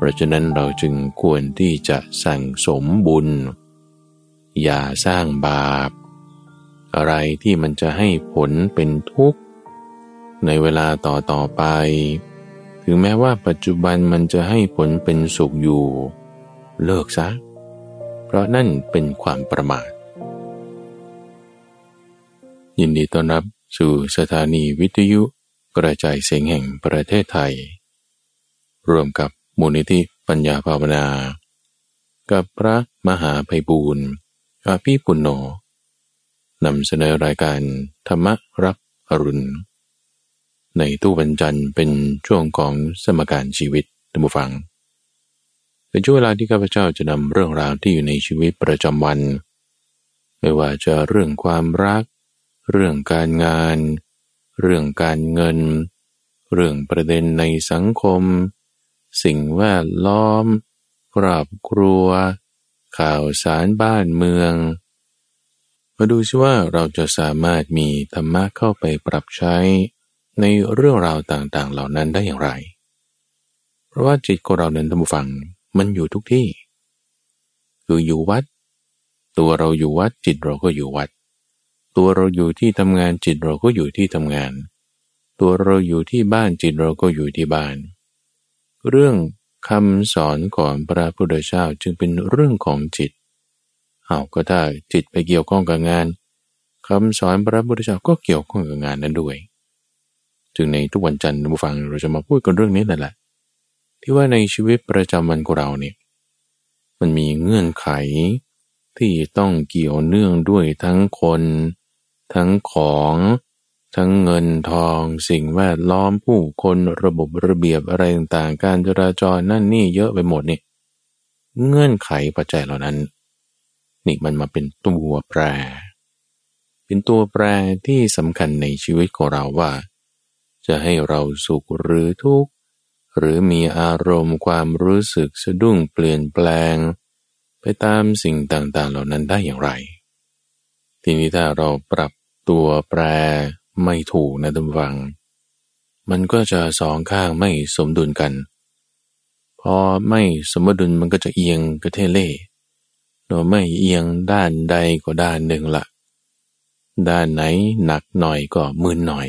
เพราะฉะนั้นเราจึงควรที่จะสั่งสมบุญ อย่าสร้างบาป อะไรที่มันจะให้ผลเป็นทุกข์ ในเวลาต่อต่อไป ถึงแม้ว่าปัจจุบันมันจะให้ผลเป็นสุขอยู่ เลิกซะ เพราะนั่นเป็นความประมาท ยินดีต้อนรับสู่สถานีวิทยุกระจายเสียงแห่งประเทศไทย ร่วมกับ มูลนิธิปัญญาภาวนา กับพระมหาภัยบูรณ์อาภีปุณโญนำเสนอรายการธรรมรับอรุณ ในตู้บรรจันเป็นช่วงของสมการชีวิตท่านผู้ฟัง เป็นช่วงเวลาที่ข้าพเจ้าจะนำเรื่องราวที่อยู่ในชีวิตประจำวัน ไม่ว่าจะเรื่องความรัก เรื่องการงาน เรื่องการเงิน เรื่องประเด็นในสังคม สิ่งแวดล้อม ครอบครัว ข่าวสารบ้านเมือง มาดูซิว่าเราจะสามารถมีธรรมะเข้าไปปรับใช้ในเรื่องราวต่างๆ เหล่านั้นได้อย่างไร เพราะว่าจิตของเรานั้นท่านผู้ฟังมันอยู่ทุกที่ คืออยู่วัด ตัวเราอยู่วัดจิตเราก็อยู่วัด ตัวเราอยู่ที่ทำงานจิตเราก็อยู่ที่ทำงาน ตัวเราอยู่ที่บ้านจิตเราก็อยู่ที่บ้าน เรื่องคำสอนของพระพุทธเจ้าจึงเป็นเรื่องของจิตเอาก็ถ้าจิตไปเกี่ยวข้องกับงานคำสอนพระพุทธเจ้าก็เกี่ยวข้องกับงานนั้นด้วย จึงในทุกวันจันทร์ผู้ฟังเราจะมาพูดกันเรื่องนี้นั่นแหละ ที่ว่าในชีวิตประจำวันของเราเนี่ยมันมีเงื่อนไขที่ต้องเกี่ยวเนื่องด้วยทั้งคน ทั้งของ ทั้งเงินทองสิ่งแวดล้อมผู้คนระบบระเบียบอะไรต่างๆการจราจรนั่นนี่เยอะไปหมดนี่เงื่อนไขปัจจัยเหล่านั้น นี่มันมาเป็นตัวแปร เป็นตัวแปรที่สำคัญในชีวิตของเราว่า จะให้เราสุขหรือทุกข์หรือมีอารมณ์ความรู้สึกสะดุ้งเปลี่ยนแปลง ไปตามสิ่งต่างๆเหล่านั้นได้อย่างไร ทีนี้ถ้าเราปรับตัวแปร ไม่ถูกนะท่านฟัง มันก็จะสองข้างไม่สมดุลกัน พอไม่สมดุลมันก็จะเอียงกระเทเล่โดยไม่เอียงด้านใดก็ด้านหนึ่งละด้านไหนหนักหน่อยก็มึนหน่อย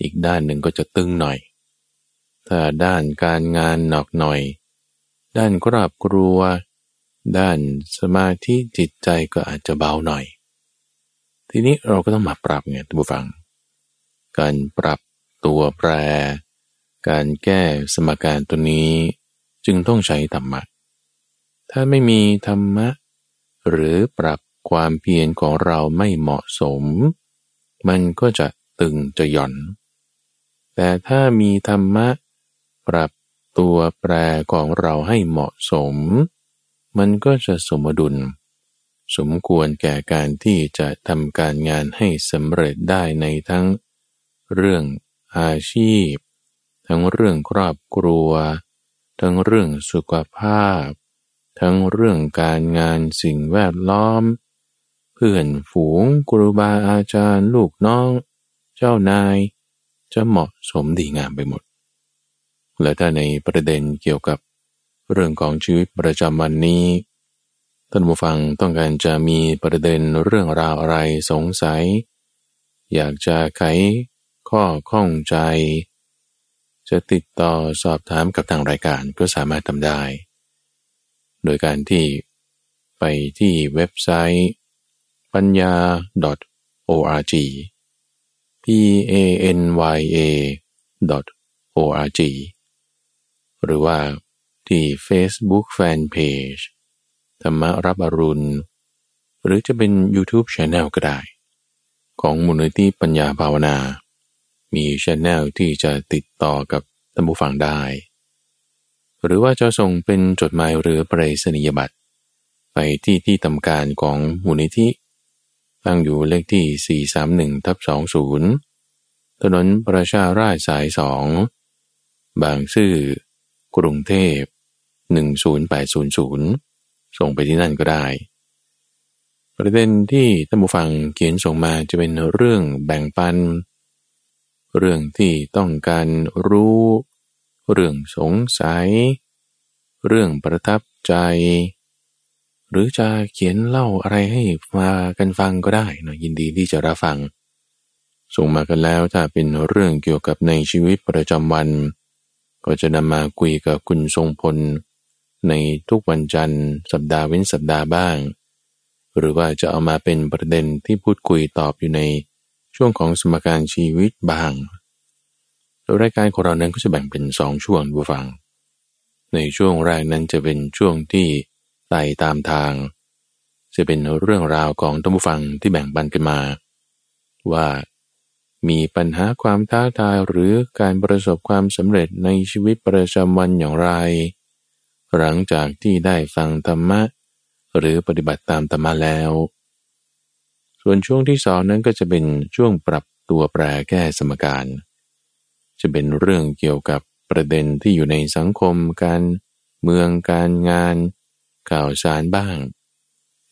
อีกด้านหนึ่งก็จะตึงหน่อย ถ้าด้านการงานหนักหน่อย ด้านครอบครัว ด้านสมาธิจิตใจก็อาจจะเบาหน่อย ทีนี้เราก็ต้องมาปรับไงท่านผู้ฟัง การปรับตัวแปร การแก้สมการตัวนี้จึงต้องใช้ธรรมะ ถ้าไม่มีธรรมะ หรือปรับความเพียรของเราไม่เหมาะสม มันก็จะตึงจะหย่อน แต่ถ้ามีธรรมะ ปรับตัวแปรของเราให้เหมาะสม มันก็จะสมดุล สมควรแก่การที่จะทำการงานให้สำเร็จได้ในทั้งเรื่องอาชีพ ทั้งเรื่องครอบครัว ทั้งเรื่องสุขภาพ ทั้งเรื่องการงานสิ่งแวดล้อม เพื่อนฝูงครูบาอาจารย์ลูกน้อง เจ้านาย จะเหมาะสมดีงามไปหมด และถ้าในประเด็นเกี่ยวกับเรื่องของชีวิตประจำวันนี้ ท่านผู้ฟังต้องการจะมีประเด็นเรื่องราวอะไรสงสัย อยากจะไขข้อข้องใจ จะติดต่อสอบถามกับทางรายการก็สามารถทำได้ โดยการที่ไปที่เว็บไซต์ปัญญา .org p a n y a .org หรือว่าที่ Facebook Fanpage ธรรมรับอรุณ หรือจะเป็น YouTube Channel ก็ได้ ของมูลนิธิปัญญาภาวนา มีช anel ที่จะติดต่อกับท่านผู้ฟังได้ หรือว่าจะส่งเป็นจดหมายหรือปริศนียบัตรไปที่ที่ทำการของมูลนิธิ ตั้งอยู่เลขที่ 431ทับ20 ถนนประชาราชสายสองบางซื่อกรุงเทพ 10800 ส่งไปที่นั่นก็ได้ ประเด็นที่ท่านผู้ฟังเขียนส่งมาจะเป็นเรื่องแบ่งปัน เรื่องที่ต้องการรู้ เรื่องสงสัย เรื่องประทับใจ หรือจะเขียนเล่าอะไรให้มากันฟังก็ได้นะยินดีที่จะรับฟัง ส่งมากันแล้วถ้าเป็นเรื่องเกี่ยวกับในชีวิตประจำวัน ก็จะนำมาคุยกับคุณทรงพล ในทุกวันจันทร์ สัปดาห์เว้นสัปดาห์บ้าง หรือว่าจะเอามาเป็นประเด็นที่พูดคุยตอบอยู่ในช่วงของสมการชีวิตบ้าง รายการของเรานั้นก็จะแบ่งเป็นสองช่วงดูฟัง ในช่วงแรกนั้นจะเป็นช่วงที่ไต่ตามทาง จะเป็นเรื่องราวของท่านผู้ฟังที่แบ่งปันกันมา ว่ามีปัญหาความท้าทายหรือการประสบความสำเร็จในชีวิตประจำวันอย่างไร หลังจากที่ได้ฟังธรรมะ หรือปฏิบัติตามธรรมะแล้ว ส่วนช่วงที่สองนั้นก็จะเป็นช่วงปรับตัวแปรแก้สมการ จะเป็นเรื่องเกี่ยวกับประเด็นที่อยู่ในสังคมการเมืองการงาน ข่าวสารบ้าง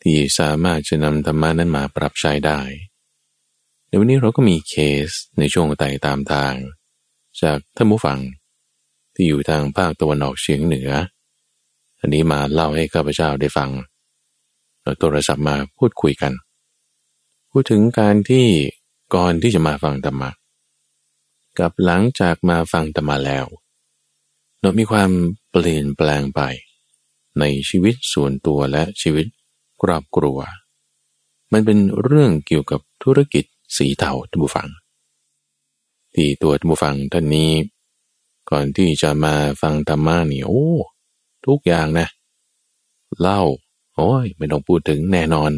ที่สามารถจะนำธรรมานั้นมาปรับใช้ได้ ในวันนี้เราก็มีเคสในช่วงไต่ตามทาง จากท่านผู้ฟัง ที่อยู่ทางภาคตะวันออกเฉียงเหนือ อันนี้มาเล่าให้ข้าพเจ้าได้ฟังเราโทรศัพท์มาพูดคุยกัน พูดถึงการที่ก่อนที่จะมาฟังธรรมะกับหลังจากมาฟังธรรมาแล้วเรามีความเปลี่ยนแปลงไป ในชีวิตส่วนตัวและชีวิตครอบครัว มันเป็นเรื่องเกี่ยวกับธุรกิจสีเทาท่านผู้ฟัง ที่ตัวท่านผู้ฟังท่านนี้ ก่อนที่จะมาฟังธรรมะนี่โอ้ ทุกอย่างนะเหล้าโอ้ยไม่ต้องพูดถึงแน่นอน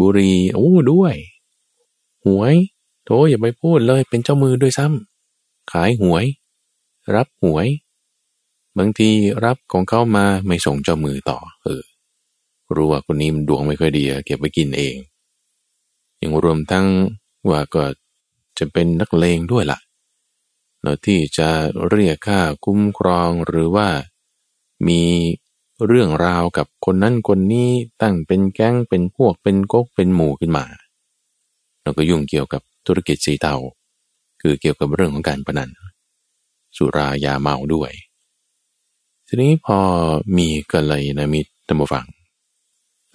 บุรีโอ้ด้วย หวยโธ่อย่าไปพูดเลยเป็นเจ้ามือด้วยซ้ำขายหวย รับหวย บางทีรับของเขามาไม่ส่งเจ้ามือต่อ เออ รู้ว่าคนนี้มันดวงไม่ค่อยดีเก็บไว้กินเอง ยังรวมทั้งว่าก็จะเป็นนักเลงด้วยละ่ะเนาะที่จะเรียกค่าคุ้มครองหรือว่า มีเรื่องราวกับคนนั้นคนนี้ตั้งเป็นแก๊งเป็นพวกเป็นก๊กเป็นหมู่ขึ้นมา เราก็ยุ่งเกี่ยวกับธุรกิจสีเทาคือเกี่ยวกับเรื่องของการพนัน สุรายาเมาด้วย ทีนี้พอมีกัลยาณมิตรธรรมฟัง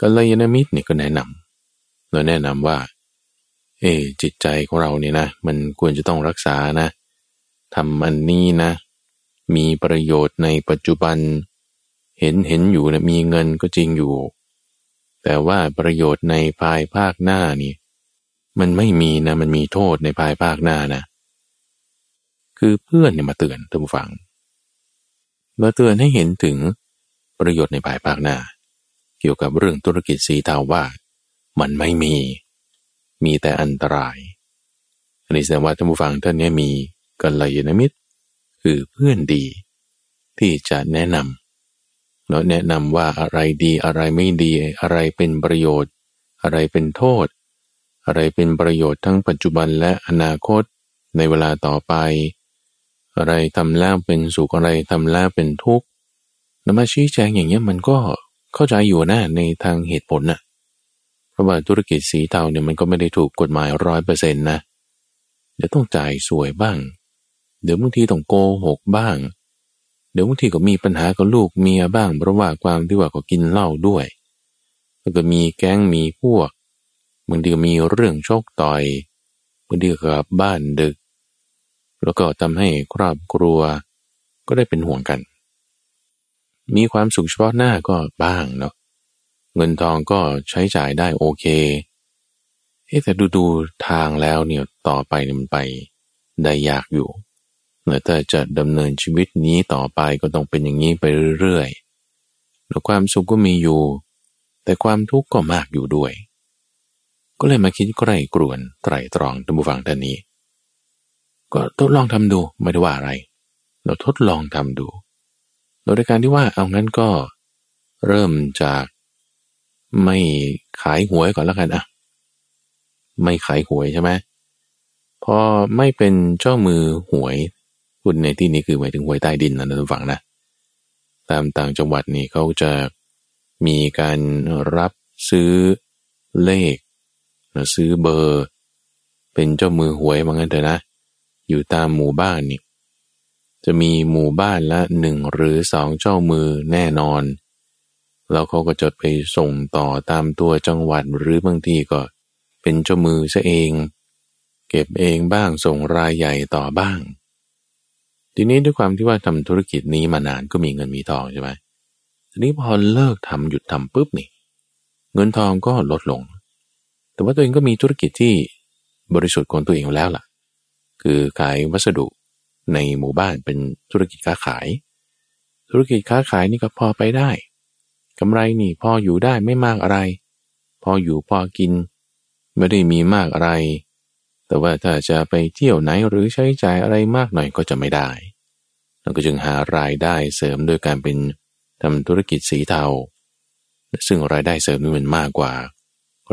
กัลยาณมิตรเนี่ยก็แนะนำเราแนะนำว่า เอจิตใจของเราเนี่ยนะ มันควรจะต้องรักษานะทำอันนี้นะ มีประโยชน์ในปัจจุบัน เห็นเห็นอยู่นะมีเงินก็จริงอยู่ แต่ว่าประโยชน์ในภายภาคหน้านี่มันไม่มีนะมันมีโทษในภายภาคหน้านะ คือเพื่อนเนี่ยมาเตือนท่านผู้ฟังมาเตือนให้เห็นถึงประโยชน์ในภายภาคหน้า เกี่ยวกับเรื่องธุรกิจสีเทาว่า มันไม่มี มีแต่อันตรายอันนี้แสดงว่าท่านผู้ฟังท่านนี้มีกัลยาณมิตร คือเพื่อนดี ที่จะแนะนำ เนาะแนะนำว่าอะไรดีอะไรไม่ดี อะไรเป็นประโยชน์ อะไรเป็นโทษ อะไรเป็นประโยชน์ทั้งปัจจุบันและอนาคตในเวลาต่อไป อะไรทำแล้วเป็นสุขอะไรทำแล้วเป็นทุกข์นำมาชี้แจงอย่างเงี้ยมันก็เข้าใจอยู่นะในทางเหตุผลนะ่ะเพราะว่าธุรกิจสีเทาเนี่ยมันก็ไม่ได้ถูกกฎหมายร้อยเปอร์เซ็นต์นะเดี๋ยวต้องจ่ายสวยบ้าง เดี๋ยวบางทีต้องโกหกบ้าง เดี๋ยวบางทีก็มีปัญหากับลูกเมียบ้างเพราะว่าความที่ว่าเขากินเหล้าด้วยแล้วก็มีแก๊งมีพวกบางทีมีเรื่องโชคต่อยบางทีกับบ้านดึก แล้วก็ทำให้ครอบครัวก็ได้เป็นห่วงกัน มีความสุขเฉพาะหน้าก็บ้างเนาะเงินทองก็ใช้จ่ายได้โอเคเอ๊แต่ดูดูทางแล้วเนี่ยต่อไปมันไปได้ยากอยู่ แต่จะดำเนินชีวิตนี้ต่อไปก็ต้องเป็นอย่างนี้ไปเรื่อยๆแล้วความสุขก็มีอยู่ แต่ความทุกข์ก็มากอยู่ด้วย ก็เลยมาคิดใกล้กรวนไตรตรองท่านผู้ฟังท่านนี้ ก็ทดลองทำดูไม่ได้ว่าอะไร เราทดลองทำดู โดยการที่ว่าเอางั้นก็เริ่มจากไม่ขายหวยก่อนแล้วกันอะไม่ขายหวยใช่ไหมพอไม่เป็นเจ้ามือหวย พูดในที่นี้คือหมายถึงหวยใต้ดินนะท่านฟังนะ ตามต่างจังหวัดนี่เขาจะมีการรับซื้อเลขซื้อเบอร์ เป็นเจ้ามือหวยมางั้นเถอะนะ อยู่ตามหมู่บ้านนี่จะมีหมู่บ้านละหนึ่งหรือสองเจ้ามือแน่นอน แล้วเขาก็จะไปส่งต่อตามตัวจังหวัดหรือบางทีก็ เป็นเจ้ามือซะเอง เก็บเองบ้างส่งรายใหญ่ต่อบ้าง ทีนี้ด้วยความที่ว่าทำธุรกิจนี้มานานก็มีเงินมีทองใช่ไหมทีนี้พอเลิกทำหยุดทำปุ๊บนี่ เงินทองก็ลดลง แต่ว่าตัวเองก็มีธุรกิจที่บริสุทธิ์ของตัวเองแล้วล่ะ คือขายวัสดุในหมู่บ้านเป็นธุรกิจค้าขาย ธุรกิจค้าขายนี่ก็พอไปได้กำไรนี่พออยู่ได้ไม่มากอะไร พออยู่พอกิน ไม่ได้มีมากอะไร แต่ว่าถ้าจะไปเที่ยวไหนหรือใช้จ่ายอะไรมากหน่อยก็จะไม่ได้ เราก็จึงหารายได้เสริมโดยการเป็นทำธุรกิจสีเทา ซึ่งรายได้เสริมนี่มันมากกว่า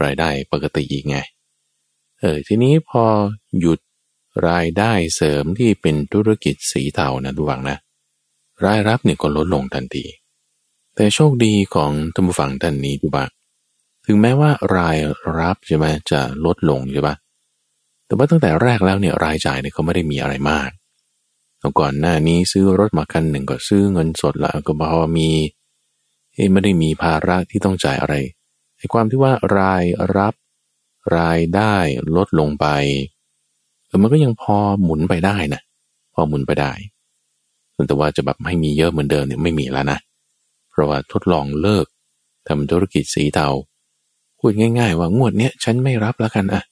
รายได้ปกติอีกไง เออทีนี้พอหยุดรายได้เสริมที่เป็นธุรกิจสีเทานะทุกฝังนะ รายรับเนี่ยก็ลดลงทันที แต่โชคดีของท่านผู้ฟังท่านนี้ดูบ้าถึงแม้ว่ารายรับใช่ไหมจะลดลงใช่ปะ แต่ว่าตั้งแต่แรกแล้วเนี่ยรายจ่ายเนี่ยเขาไม่ได้มีอะไรมากแล้วก่อนหน้านี้ซื้อรถมาคันหนึ่งก็ซื้อเงินสดล้วก็พอมีไม่ได้มีภาระที่ต้องจ่ายอะไรไอ้ความที่ว่ารายรับรายได้ลดลงไปเออมันก็ยังพอหมุนไปได้นะพอหมุนไปได้แต่ว่าจะแบบให้มีเยอะเหมือนเดิมเนี่ยไม่มีแล้วนะเพราะว่าทดลองเลิกทำธุรกิจสีเทาพูดง่าย ๆ ว่างวดเนี้ยฉันไม่รับแล้วกันอะ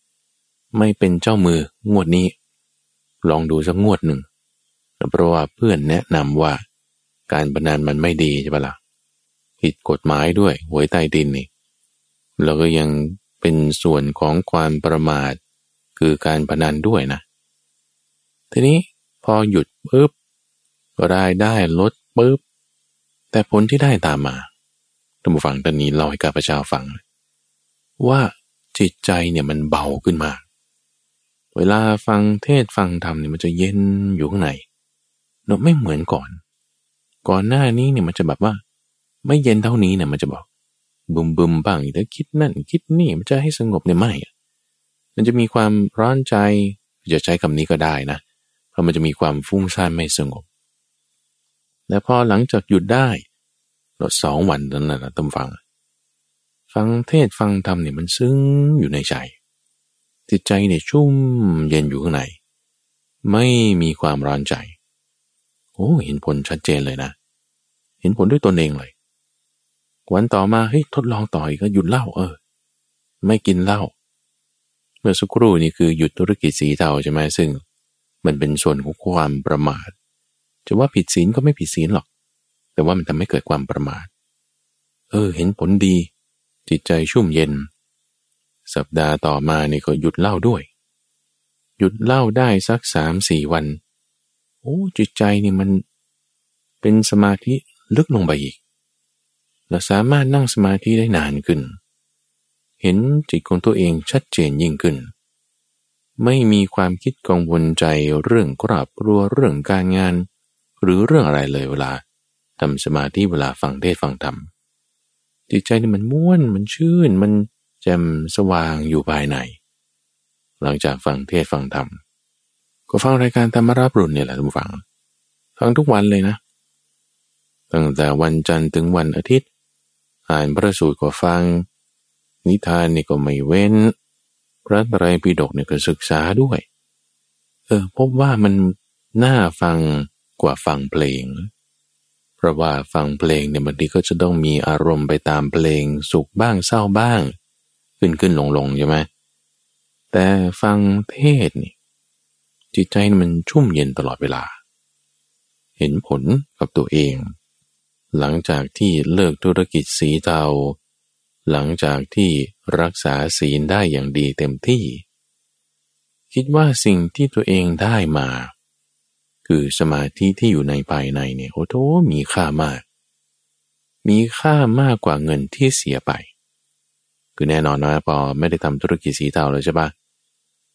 ไม่เป็นเจ้ามืองวดนี้ ลองดูสักงวดหนึ่งเพราะว่าเพื่อนแนะนำว่า การพนันมันไม่ดีใช่ปะละ่ะผิดกฎหมายด้วยหวยใต้ดินนี่แล้วก็ยังเป็นส่วนของความประมาท คือการพนันด้วยนะ ทีนี้พอหยุดปุ๊บรายได้ลดปุ๊บแต่ผลที่ได้ตามมาท่านผู้ฟังตอนนี้เล่าให้กับประชาฟัง ว่าจิตใจเนี่ยมันเบาขึ้นมาก เวลาฟังเทศฟังธรรมเนี่ยมันจะเย็นอยู่ข้างในเนาะไม่เหมือนก่อน ก่อนหน้านี้เนี่ยมันจะแบบว่า ไม่เย็นเท่านี้เนี่ยมันจะบอกบึมบึมบ้างถ้าคิดนั่น คิดนี่มันจะให้สงบเนี่ยไม่ มันจะมีความร้อนใจจะใช้คำนี้ก็ได้นะ เพราะมันจะมีความฟุ้งซ่านไม่สงบ และพอหลังจากหยุดได้เราสองวันนั้นนะต้องฟัง ฟังเทศฟังธรรมเนี่ยมันซึ้งอยู่ในใจ จิตใจเนี่ยชุ่มเย็นอยู่ข้างใน ไม่มีความร้อนใจ โอ้เห็นผลชัดเจนเลยนะ เห็นผลด้วยตนเองเลย วันต่อมาเฮ้ยทดลองต่ออีกก็หยุดเหล้าเออ ไม่กินเหล้าเมื่อสักครู่นี้คือหยุดธุรกิจสีเทาใช่ไหมซึ่ง มันเป็นส่วนของความประมาท จะว่าผิดศีลก็ไม่ผิดศีลหรอก แต่ว่ามันทำให้เกิดความประมาท เออ เห็นผลดี จิตใจชุ่มเย็น สัปดาห์ต่อมานี่ก็หยุดเล่าด้วย หยุดเล่าได้สักสามสี่วัน โอ้จิตใจนี่มันเป็นสมาธิลึกลงไปอีกเราสามารถนั่งสมาธิได้นานขึ้น เห็นจิตของตัวเองชัดเจนยิ่งขึ้น ไม่มีความคิดกังวลใจเรื่องครอบครัวเรื่องการงาน หรือเรื่องอะไรเลยเวลาทำสมาธิเวลาฟังเทศฟังธรรมจิตใจนี่มันม้วนมันชื่นมัน จ่มสว่างอยู่ภายใน หลังจากฟังเทศฟังธรรม ก็ฟังรายการธรรมรับรุ่นเนี่ยแหละทุกฝัง ฟังทุกวันเลยนะ ตั้งแต่วันจันทร์ถึงวันอาทิตย์อ่านพระสูตรก็ฟัง นิทานนี่ก็ไม่เว้น พระไตรปิฎกเนี่ยก็ศึกษาด้วย เออพบว่ามันน่าฟังกว่าฟังเพลง เพราะว่าฟังเพลงเนี่ยบางทีก็จะต้องมีอารมณ์ไปตามเพลงสุขบ้างเศร้าบ้าง ขึ้นขึ้นลงลงใช่ไหมแต่ฟังเทศนี่จิตใจมันชุ่มเย็นตลอดเวลา เห็นผลกับตัวเอง หลังจากที่เลิกธุรกิจสีเทาหลังจากที่รักษาศีลได้อย่างดีเต็มที่ คิดว่าสิ่งที่ตัวเองได้มา คือสมาธิที่อยู่ในภายในเนี่ยโอ้โหมีค่ามาก มีค่ามากกว่าเงินที่เสียไป คือแน่นอนนะพอไม่ได้ทำธุรกิจสีเทาเลยใช่ปะ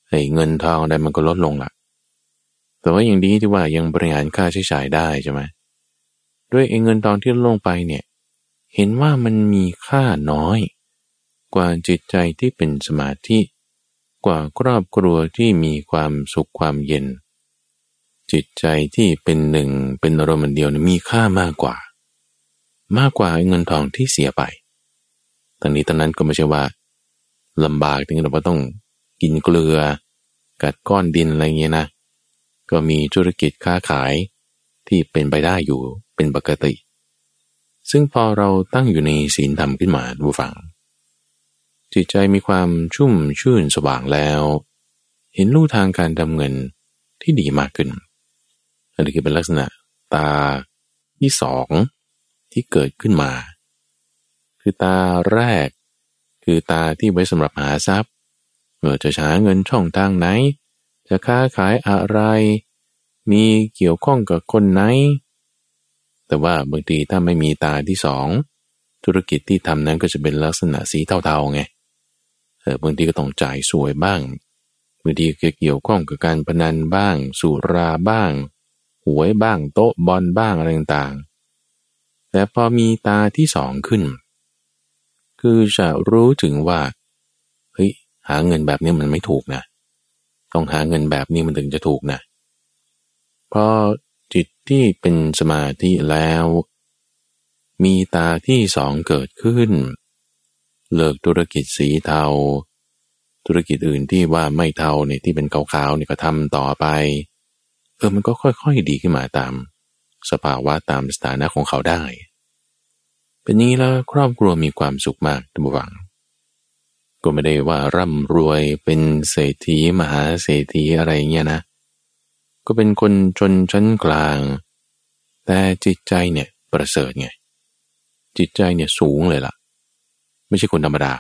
ไอ้เงินทองอะไรมันก็ลดลงละแต่ว่าอย่างดีที่ว่ายังบริหารค่าใช้จ่ายได้ใช่ไหมด้วยเงินทองที่ลดลงไปเนี่ย เห็นว่ามันมีค่าน้อย กว่าจิตใจที่เป็นสมาธิกว่าครอบครัวที่มีความสุขความเย็น จิตใจที่เป็นหนึ่งเป็นอารมณ์เดียวมีค่ามากกว่า มากกว่าเงินทองที่เสียไป ตอนนี้ตอนนั้นก็ไม่ใช่ว่าลำบากถึงเราต้องกินเกลือ กัดก้อนดินอะไรเงี้ยนะ ก็มีธุรกิจค้าขายที่เป็นไปได้อยู่เป็นปกติ ซึ่งพอเราตั้งอยู่ในศีลธรรมขึ้นมาดูฟัง จิตใจมีความชุ่มชื่นสว่างแล้ว เห็นลู่ทางการทำเงินที่ดีมากขึ้น อันนี้คือเป็นลักษณะตาที่สองที่เกิดขึ้นมา คือตาแรก คือตาที่ไว้สำหรับหาทรัพย์เมื่อจะหาเงินช่องทางไหน จะค้าขายอะไร มีเกี่ยวข้องกับคนไหน แต่ว่าบางทีถ้าไม่มีตาที่สองธุรกิจที่ทำนั้นก็จะเป็นลักษณะสีเทาๆไงเออบางทีก็ต้องจ่ายสวยบ้างบางทีก็เกี่ยวข้องกับการพนันบ้าง สุราบ้าง หวยบ้างโต๊ะบอลบ้างอะไรต่างๆแต่พอมีตาที่สองขึ้น คือจะรู้ถึงว่า เฮ้ย หาเงินแบบนี้มันไม่ถูกนะ ต้องหาเงินแบบนี้มันถึงจะถูกนะ พอจิตที่เป็นสมาธิแล้ว มีตาที่สองเกิดขึ้น เลิกธุรกิจสีเทา ธุรกิจอื่นที่ว่าไม่เทาเนี่ยที่เป็นขาวๆเนี่ยก็ทำต่อไป เออมันก็ค่อยๆดีขึ้นมาตาม สภาวะตามสถานะของเขาได้ เป็นนี้แล้วครอบครัวมีความสุขมากทุกฝัง ก็ไม่ได้ว่าร่ำรวยเป็นเศรษฐีมหาเศรษฐีอะไรเงี้ยนะ ก็เป็นคนจนชั้นกลาง แต่จิตใจเนี่ยประเสริฐไง จิตใจเนี่ยสูงเลยล่ะ ไม่ใช่คนธรรมดา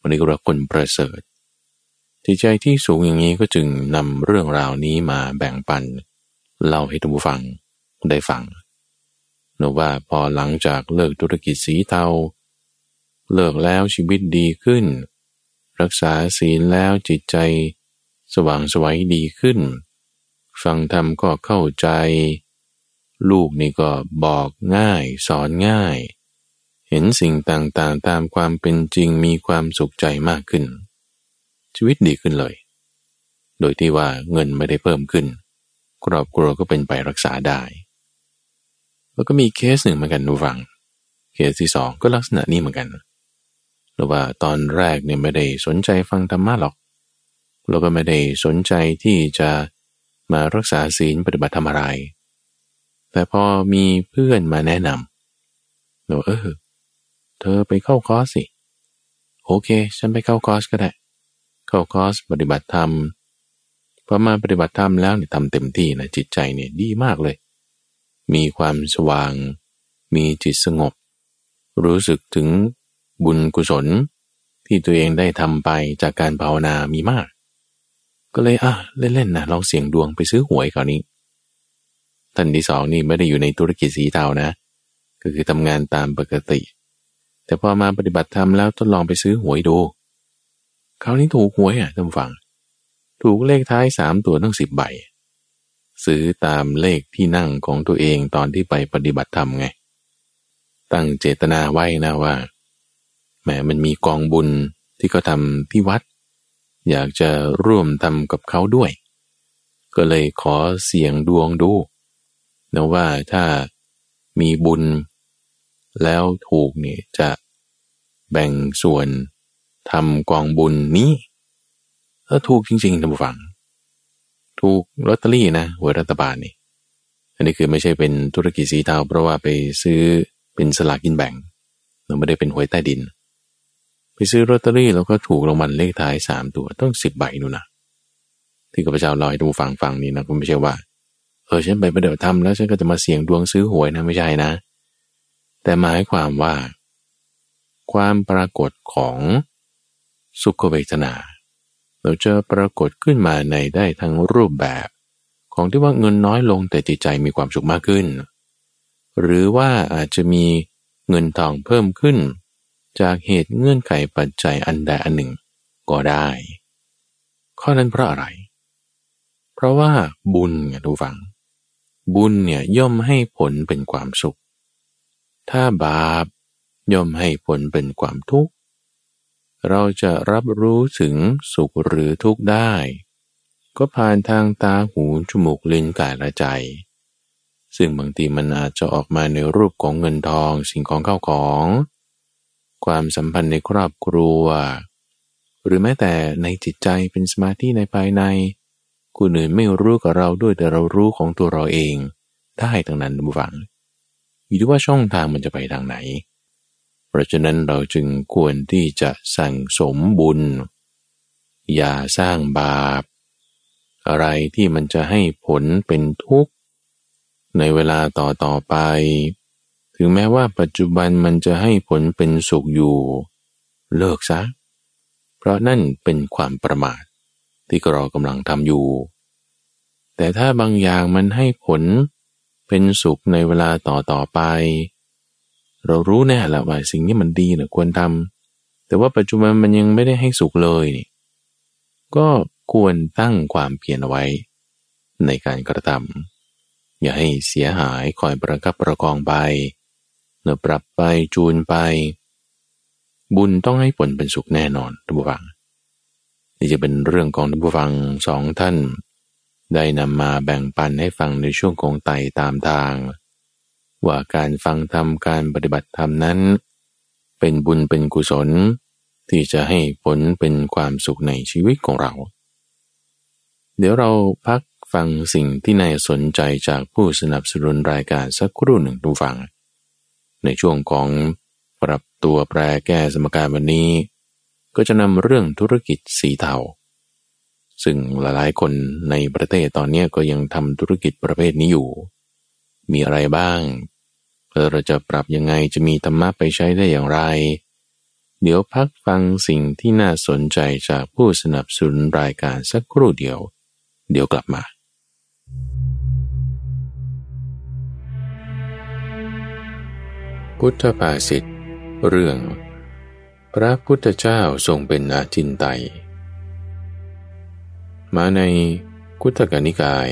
วันนี้ก็เรียกคนประเสริฐ จิตใจที่สูงอย่างนี้ก็จึงนำเรื่องราวนี้มาแบ่งปันเล่าให้ท่านผู้ฟังได้ฟัง นว่าพอหลังจากเลิกธุรกิจสีเทา เลิกแล้วชีวิตดีขึ้น รักษาศีลแล้วจิตใจ สว่างสวัยดีขึ้น ฟังธรรมก็เข้าใจ ลูกนี่ก็บอกง่าย สอนง่าย เห็นสิ่งต่างๆตามความเป็นจริงมีความสุขใจมากขึ้น ชีวิตดีขึ้นเลย โดยที่ว่าเงินไม่ได้เพิ่มขึ้น ครอบครัวก็เป็นไปรักษาได้ แล้วก็มีเคสหนึ่งเหมือนกันดูฟัง เคสที่สองก็ลักษณะนี้เหมือนกันหรือว่าตอนแรกเนี่ยไม่ได้สนใจฟังธรรมะหรอกเราก็ไม่ได้สนใจที่จะมารักษาศีลปฏิบัติธรรมอะไร แต่พอมีเพื่อนมาแนะนำเราเออ เธอไปเข้าคอร์สสิ โอเค ฉันไปเข้าคอร์สก็ได้ เข้าคอร์สปฏิบัติธรรมพอมาปฏิบัติธรรมแล้วเนี่ยทำเต็มที่นะจิตใจเนี่ยดีมากเลย มีความสว่าง มีจิตสงบ รู้สึกถึงบุญกุศล ที่ตัวเองได้ทำไปจากการภาวนามีมาก ก็เลยอะเล่นๆนะลองเสี่ยงดวงไปซื้อหวยก่อนนี้ท่านที่สองนี่ไม่ได้อยู่ในธุรกิจสีเทานะ ก็คือทำงานตามปกติ แต่พอมาปฏิบัติธรรมแล้วทดลองไปซื้อหวยดูคราวนี้ถูกหวยอะท่านฟัง ถูกเลขท้ายสามตัวทั้งสิบใบ ซื้อตามเลขที่นั่งของตัวเองตอนที่ไปปฏิบัติธรรมไง ตั้งเจตนาไว้นะว่าแหมมันมีกองบุญที่เขาทำที่วัด อยากจะร่วมทำกับเขาด้วย ก็เลยขอเสี่ยงดวงดูนะว่าถ้ามีบุญ แล้วถูกเนี่ยจะแบ่งส่วนทำกองบุญนี้เออถูกจริงๆท่านผู้ฟัง ถูกลอตเตอรี่นะหวยรัฐบาลนี่ อันนี้คือไม่ใช่เป็นธุรกิจสีเทาเพราะว่าไปซื้อเป็นสลากกินแบ่งเราไม่ได้เป็นหวยใต้ดิน ไปซื้อลอตเตอรี่แล้วก็ถูกรางวัลเลขท้ายสามตัวต้องสิบใบนู่นนะที่ข้าพเจ้าลอยดูฟังฟังนี่นะก็ไม่ใช่ว่าเออฉันไปประเดี๋ยวทำแล้วฉันก็จะมาเสี่ยงดวงซื้อหวยนะไม่ใช่นะ แต่หมายความว่า ความปรากฏของสุขเวทนา เราจะปรากฏขึ้นมาในได้ทั้งรูปแบบ ของที่ว่าเงินน้อยลงแต่จิตใจมีความสุขมากขึ้น หรือว่าอาจจะมีเงินทองเพิ่มขึ้น จากเหตุเงื่อนไขปัจจัยอันใดอันหนึ่งก็ได้ ข้อนั้นเพราะอะไร เพราะว่าบุญไงทุกฝัง บุญเนี่ยย่อมให้ผลเป็นความสุข ถ้าบาปย่อมให้ผลเป็นความทุกข์ เราจะรับรู้ถึงสุขหรือทุกข์ได้ ก็ผ่านทางตาหูจมูกลิ้นกายและใจ ซึ่งบางทีมันอาจจะออกมาในรูปของเงินทองสิ่งของเข้าของ ความสัมพันธ์ในครอบครัว หรือแม้แต่ในจิตใจเป็นสมาธิในภายในคนอื่นไม่รู้กับเราด้วยแต่เรารู้ของตัวเราเองได้ทั้งนั้นบุฟังอยู่ที่ว่าช่องทางมันจะไปทางไหน เพราะฉะนั้นเราจึงควรที่จะสั่งสมบุญ อย่าสร้างบาป อะไรที่มันจะให้ผลเป็นทุกข์ ในเวลาต่อต่อไป ถึงแม้ว่าปัจจุบันมันจะให้ผลเป็นสุขอยู่ เลิกซะ เพราะนั่นเป็นความประมาทที่เรากำลังทำอยู่ แต่ถ้าบางอย่างมันให้ผลเป็นสุขในเวลาต่อต่อไป เรารู้แน่ละว่าสิ่งนี้มันดีนะควรทำแต่ว่าปัจจุบันมันยังไม่ได้ให้สุขเลยนี่ก็ควรตั้งความเพียรเอาไว้ ในการกระทำอย่าให้เสียหายคอยประคับประกองไปเนื้อปรับไปจูนไป บุญต้องให้ผลเป็นสุขแน่นอนทุกฝังนี่จะเป็นเรื่องของท่านผู้ฟังสองท่าน ได้นำมาแบ่งปันให้ฟังในช่วงของไต่ตามทาง ว่าการฟังธรรมการปฏิบัติธรรมนั้น เป็นบุญเป็นกุศล ที่จะให้ผลเป็นความสุขในชีวิตของเรา เดี๋ยวเราพักฟังสิ่งที่น่าสนใจจากผู้สนับสนุนรายการสักครู่หนึ่งดูฟัง ในช่วงของปรับตัวแปรแก้สมการวันนี้ ก็จะนำเรื่องธุรกิจสีเทาซึ่งหลายๆคนในประเทศตอนนี้ก็ยังทำธุรกิจประเภทนี้อยู่ มีอะไรบ้างเราจะปรับยังไงจะมีธรรมะไปใช้ได้อย่างไร เดี๋ยวพักฟังสิ่งที่น่าสนใจจากผู้สนับสนุนรายการสักครู่เดียว เดี๋ยวกลับมาพุทธภาษิตเรื่อง พระพุทธเจ้าทรงเป็นอาจินไตยมาในคุตกนิกาย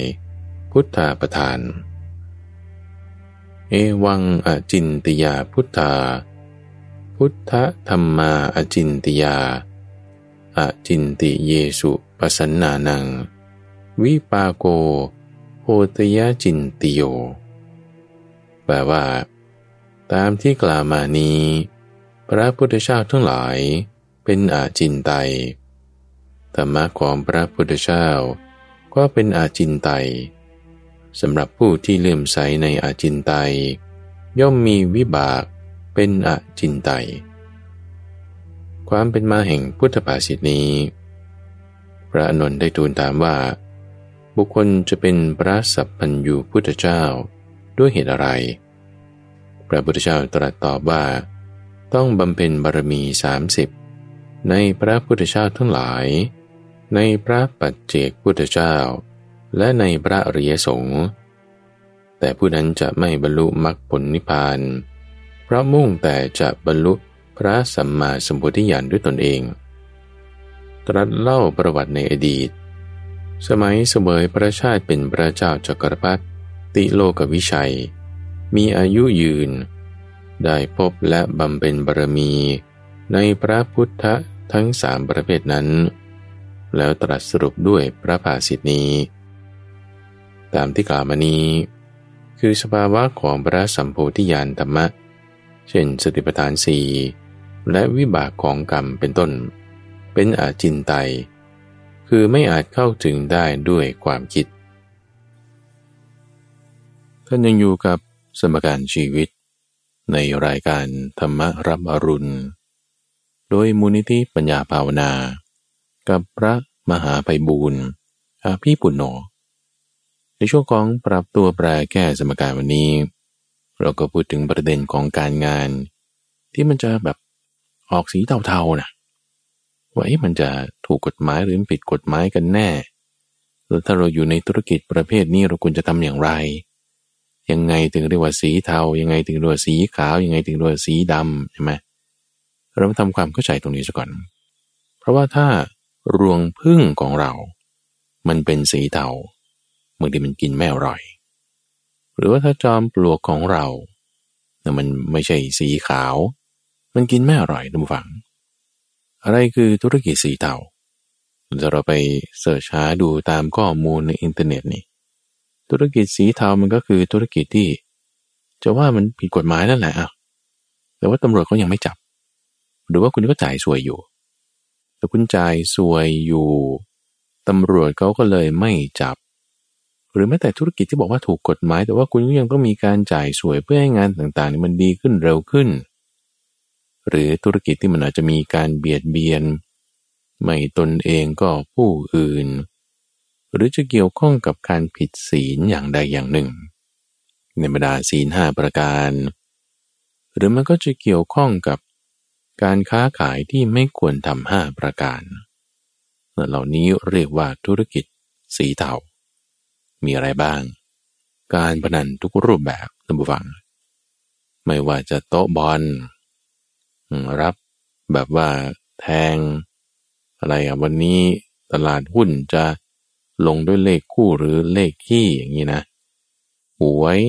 พุทธาประธาน เอวังอจินติยาพุทธา พุทธธรรมาอจินติยาอจินติเยสุปสันนานัง วิปาโกโพตยจินติโย แปลว่า ตามที่กล่าวมานี้ พระพุทธเจ้าทั้งหลาย เป็นอาจินไตธรรมะของพระพุทธเจ้าก็เป็นอาจินไตย สำหรับผู้ที่เลื่อมใสในอาจินไตยย่อมมีวิบากเป็นอาจินไตยความเป็นมาแห่งพุทธภาษิตนี้ พระอนุนได้ทูลถามว่า บุคคลจะเป็นพระสัพพัญญูพุทธเจ้าด้วยเหตุอะไร พระพุทธเจ้าตรัสตอบว่า ต้องบำเพ็ญบารมีสามสิบในพระพุทธเจ้าทั้งหลาย ในพระปัจเจกพุทธเจ้า และในพระอริยสงฆ์แต่ผู้นั้นจะไม่บรรลุมรรคผลนิพพาน เพราะมุ่งแต่จะบรรลุพระสัมมาสัมพุทธิญาณด้วยตนเอง ตรัสเล่าประวัติในอดีต สมัยเสมยพระชาติเป็นพระเจ้าจักรพรรดิติโลกวิชัย มีอายุยืน ได้พบและบำเพ็ญบารมี ในพระพุทธทั้งสามประเภทนั้น แล้วตรัสสรุปด้วยพระภาสิทนี้ ตามที่กล่าวมานี้ คือสภาวะของพระสัมโพธิญาณธรรมะ เช่นสติปัฏฐานสี่และวิบากของกรรมเป็นต้น เป็นอาจินไตยคือไม่อาจเข้าถึงได้ด้วยความคิด ท่านยังอยู่กับสมการชีวิต ในรายการธรรมรับอรุณ โดยมูลนิธิปัญญาภาวนา กับพระมหาไพบูรณ์อาพี่ปุณโญ ในช่วงของปรับตัวแปรแก้สมการวันนี้ เราก็พูดถึงประเด็นของการงาน ที่มันจะแบบออกสีเทาๆนะว่ามันจะถูกกฎหมายหรือผิดกฎหมายกันแน่หรือถ้าเราอยู่ในธุรกิจประเภทนี้เราควรจะทำอย่างไร ยังไงถึงเรียกว่าสีเทา ยังไงถึงเรียกว่าสีขาว ยังไงถึงเรียกว่าสีดำใช่ไหมเราทำความเข้าใจตรงนี้ซะก่อน เพราะว่าถ้ารวงพึ่งของเรา มันเป็นสีเทา บางทีมันกินไม่อร่อย หรือว่าถ้าจอมปลวกของเราแต่มันไม่ใช่สีขาว มันกินไม่อร่อยทุกฝัง อะไรคือธุรกิจสีเทาถ้าเราไปเสิร์ชหาดูตามข้อมูลในอินเทอร์เน็ตนี่ ธุรกิจสีเทามันก็คือธุรกิจที่ จะว่ามันผิดกฎหมายนั่นแหละอะแต่ว่าตำรวจเขายังไม่จับ หรือว่าคุณก็จ่ายสวยอยู่ แต่คุณจ่ายสวยอยู่ ตำรวจเขาก็เลยไม่จับ หรือแม้แต่ธุรกิจที่บอกว่าถูกกฎหมาย แต่ว่าคุณก็ยังต้องมีการจ่ายสวยเพื่อให้งานต่างๆมันดีขึ้นเร็วขึ้น หรือธุรกิจที่มันอาจจะมีการเบียดเบียน ไม่ตนเองก็ผู้อื่น หรือจะเกี่ยวข้องกับการผิดศีลอย่างใดอย่างหนึ่ง ในบรรดาศีลห้าประการ หรือมันก็จะเกี่ยวข้องกับการค้าขายที่ไม่ควรทำห้าประการเหล่านี้เรียกว่าธุรกิจสีเทา มีอะไรบ้าง การพนันทุกรูปแบบท่านผู้ฟัง ไม่ว่าจะโต๊ะบอลรับแบบว่าแทง อะไรอะวันนี้ตลาดหุ้นจะลงด้วยเลขคู่หรือเลขขี้อย่างนี้นะหวย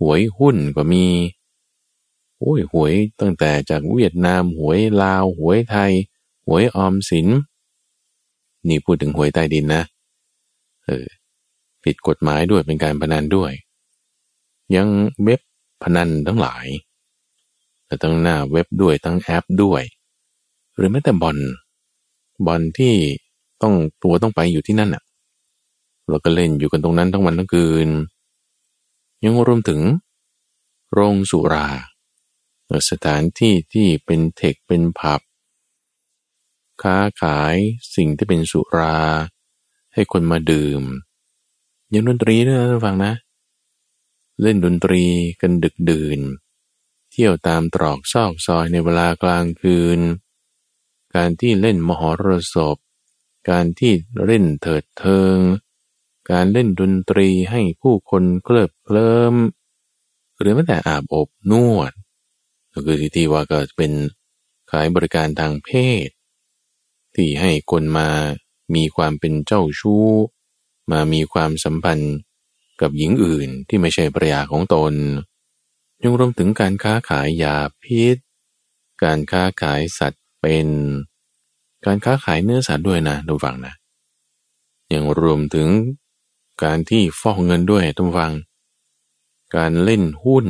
หวยหุ้นก็มีโอ้ยหวยตั้งแต่จากเวียดนามหวยลาวหวยไทยหวยออมสิน นี่พูดถึงหวยใต้ดินนะเออ ผิดกฎหมายด้วยเป็นการพนันด้วย ยังเว็บพนันทั้งหลาย แต่ทั้งหน้าเว็บด้วยทั้งแอปด้วย หรือแม้แต่บอลบอลที่ต้องตัวต้องไปอยู่ที่นั่นอะ เราก็เล่นอยู่กันตรงนั้นทั้งวันทั้งคืน ยังรวมถึง โรงสุราสถานที่ที่เป็นเทคเป็นผับ ค้าขายสิ่งที่เป็นสุรา ให้คนมาดื่ม ยังดนตรีด้วยนะฟังนะ เล่นดนตรีกันดึกดื่น เที่ยวตามตรอกซอกซอยในเวลากลางคืน การที่เล่นมหรสพ การที่เล่นเถิดเทิง การเล่นดนตรีให้ผู้คนเคลิบเคลิ้มหรือแม้แต่อาบอบนวดก็คือที่ที่ว่าก็เป็นขายบริการทางเพศ ที่ให้คนมามีความเป็นเจ้าชู้ มามีความสัมพันธ์กับหญิงอื่นที่ไม่ใช่ภรรยาของตน ยังรวมถึงการค้าขายยาพิษ การค้าขายสัตว์เป็น การค้าขายเนื้อสัตว์ด้วยนะดูฟังนะ ยังรวมถึงการที่ฟอกเงินด้วยทุกฟัง การเล่นหุ้น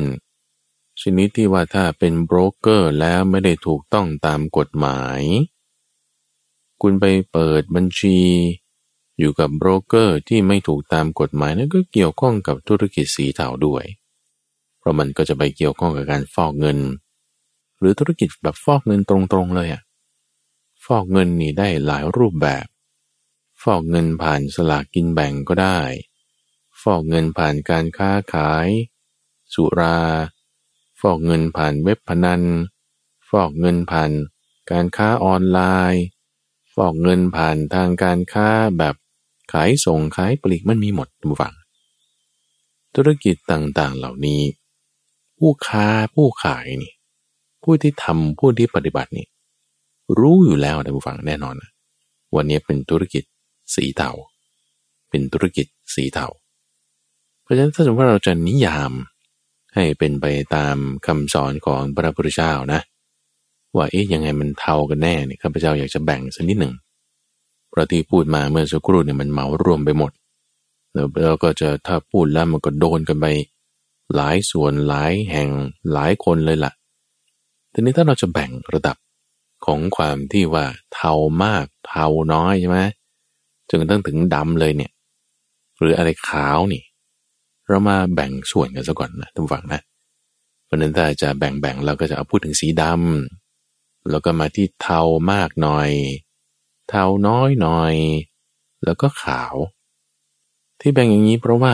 ชนิดที่ว่าถ้าเป็นโบรกเกอร์แล้วไม่ได้ถูกต้องตามกฎหมาย คุณไปเปิดบัญชี อยู่กับโบรกเกอร์ที่ไม่ถูกตามกฎหมายนั่นก็เกี่ยวข้องกับธุรกิจสีเทาด้วย เพราะมันก็จะไปเกี่ยวข้องกับการฟอกเงิน หรือธุรกิจแบบฟอกเงินตรงๆเลยอะฟอกเงินนี่ได้หลายรูปแบบ ฟอกเงินผ่านสลากกินแบ่งก็ได้ ฟอกเงินผ่านการค้าขาย สุรา ฟอกเงินผ่านเว็บพนัน ฟอกเงินผ่านการค้าออนไลน์ ฟอกเงินผ่านทางการค้าแบบ ขายส่งขายปลีกมันมีหมดทุกฝั่งธุรกิจต่างๆเหล่านี้ ผู้ค้าผู้ขายนี่ ผู้ที่ทำผู้ที่ปฏิบัตินี่ รู้อยู่แล้วท่านผู้ฟังแน่นอนวันนี้เป็นธุรกิจสีเทาเป็นธุรกิจสีเทาเพราะฉะนั้นถ้าสมมติว่าเราจะนิยามให้เป็นไปตามคำสอนของพระพุทธเจ้านะ ว่าเอ๊ะยังไงมันเทากันแน่เนี่ยข้าพเจ้าอยากจะแบ่งสักนิดหนึ่ง ราะที่พูดมาเมื่อสักครู่เนี่ยมันเหมารวมไปหมด แล้วเราก็จะถ้าพูดแล้วมันก็โดนกันไป หลายส่วนหลายแห่งหลายคนเลยละ่ะ ทีนี้ถ้าเราจะแบ่งระดับของความที่ว่าเทามากเทาน้อยใช่ไหมจนกระทั่งถึงดำเลยเนี่ย หรืออะไรขาวนี่ เรามาแบ่งส่วนกันซะก่อนนะทุกฝั่งนะเพราะนั้นถ้าจะแบ่งๆเราก็จะเอาพูดถึงสีดำแล้วก็มาที่เทามากหน่อย เทาน้อยหน่อย แล้วก็ขาว ที่แบ่งอย่างนี้เพราะว่า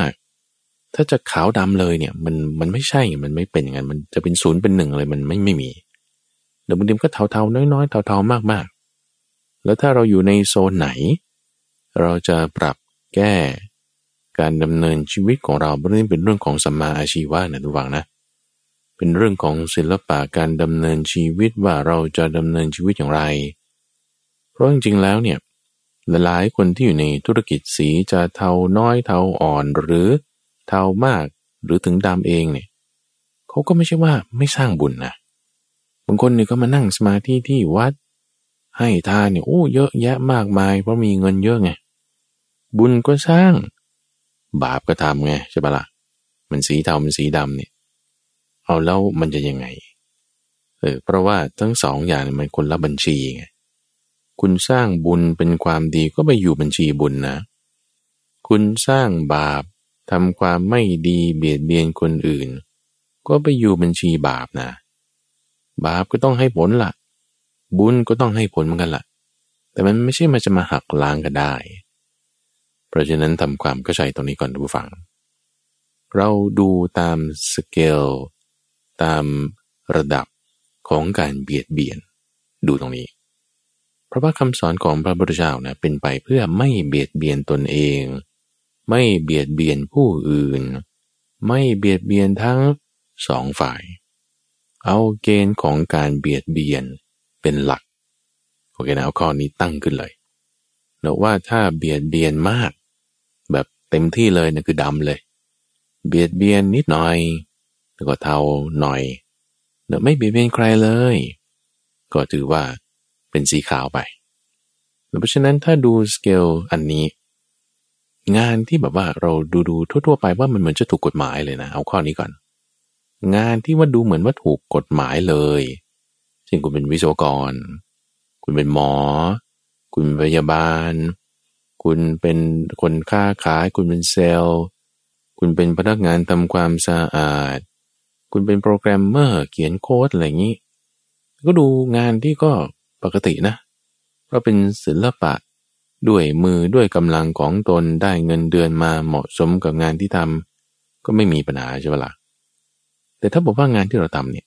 ถ้าจะขาวดำเลยเนี่ย มันมันไม่ใช่มันไม่เป็นอย่างนั้นมันจะเป็นศูนย์เป็นหนึ่งเลยมันไม่ไม่มีเดี๋ยวบางทีก็เทาเทาน้อยๆเทาเทามากมากแล้วถ้าเราอยู่ในโซนไหน เราจะปรับแก้การดำเนินชีวิตของเราเรื่องนี้เป็นเรื่องของสัมมาอาชีวะนะทุกฝังนะ เป็นเรื่องของศิลปะการดำเนินชีวิตว่าเราจะดำเนินชีวิตอย่างไร เพราะจริงๆแล้วเนี่ยหลายคนที่อยู่ในธุรกิจสีจะเทาน้อยเทาอ่อนหรือเทามากหรือถึงดำเองเนี่ยเขาก็ไม่ใช่ว่าไม่สร้างบุญนะบางคนเนี่ยก็มานั่งสมาธิที่วัด ให้ทานเนี่ยโอ้เยอะแยะมากมายเพราะมีเงินเยอะไงบุญก็สร้าง บาปก็ทำไงใช่ปะละ่ะมันสีเทามันสีดำเนี่ยเอาแล้วมันจะยังไงเออเพราะว่าทั้งสองอย่างมันคนละบัญชีไง คุณสร้างบุญเป็นความดีก็ไปอยู่บัญชีบุญนะ คุณสร้างบาปทำความไม่ดีเบียดเบียนคนอื่น ก็ไปอยู่บัญชีบาปนะ บาปก็ต้องให้ผลละ่ะ บุญก็ต้องให้ผลเหมือนกันละ่ะ แต่มันไม่ใช่มาจะมาหักล้างกันได้ เพราะฉะนั้นทำความเข้าใจตรงนี้ก่อนทุกฝังเราดูตามสเกลตามระดับของการเบียดเบียน ดูตรงนี้ เพราะว่าคำสอนของพระพุทธเจ้านะเป็นไปเพื่อไม่เบียดเบียนตนเอง ไม่เบียดเบียนผู้อื่น ไม่เบียดเบียนทั้งสองฝ่าย เอาเกณฑ์ของการเบียดเบียนเป็นหลักโอเคนะเอาข้อนี้ตั้งขึ้นเลยเนะว่าถ้าเบียดเบียนมาก แบบเต็มที่เลยนะคือดำเลย เบียดเบียนนิดหน่อยแล้วก็เทาหน่อยเนะไม่เบียดเบียนใครเลย ก็ถือว่า เป็นสีขาวไป เพราะฉะนั้นถ้าดูสเกลอันนี้ งานที่แบบว่าเราดูดูทั่ว ๆ ไปว่ามันเหมือนจะถูกกฎหมายเลยนะ เอาข้อนี้ก่อน งานที่ว่าดูเหมือนว่าถูกกฎหมายเลยเช่นคุณเป็นวิศวกร คุณเป็นหมอ คุณเป็นพยาบาล คุณเป็นคนค้าขาย คุณเป็นเซลล์ คุณเป็นพนักงานทำความสะอาด คุณเป็นโปรแกรมเมอร์เขียนโค้ดอะไรอย่างนี้ ก็ดูงานที่ก็ ปกตินะก็เป็นศิลปะด้วยมือด้วยกำลังของตนได้เงินเดือนมาเหมาะสมกับงานที่ทำก็ไม่มีปัญหาใช่ไหมละ่ะแต่ถ้าบอกว่างานที่เราทำเนี่ย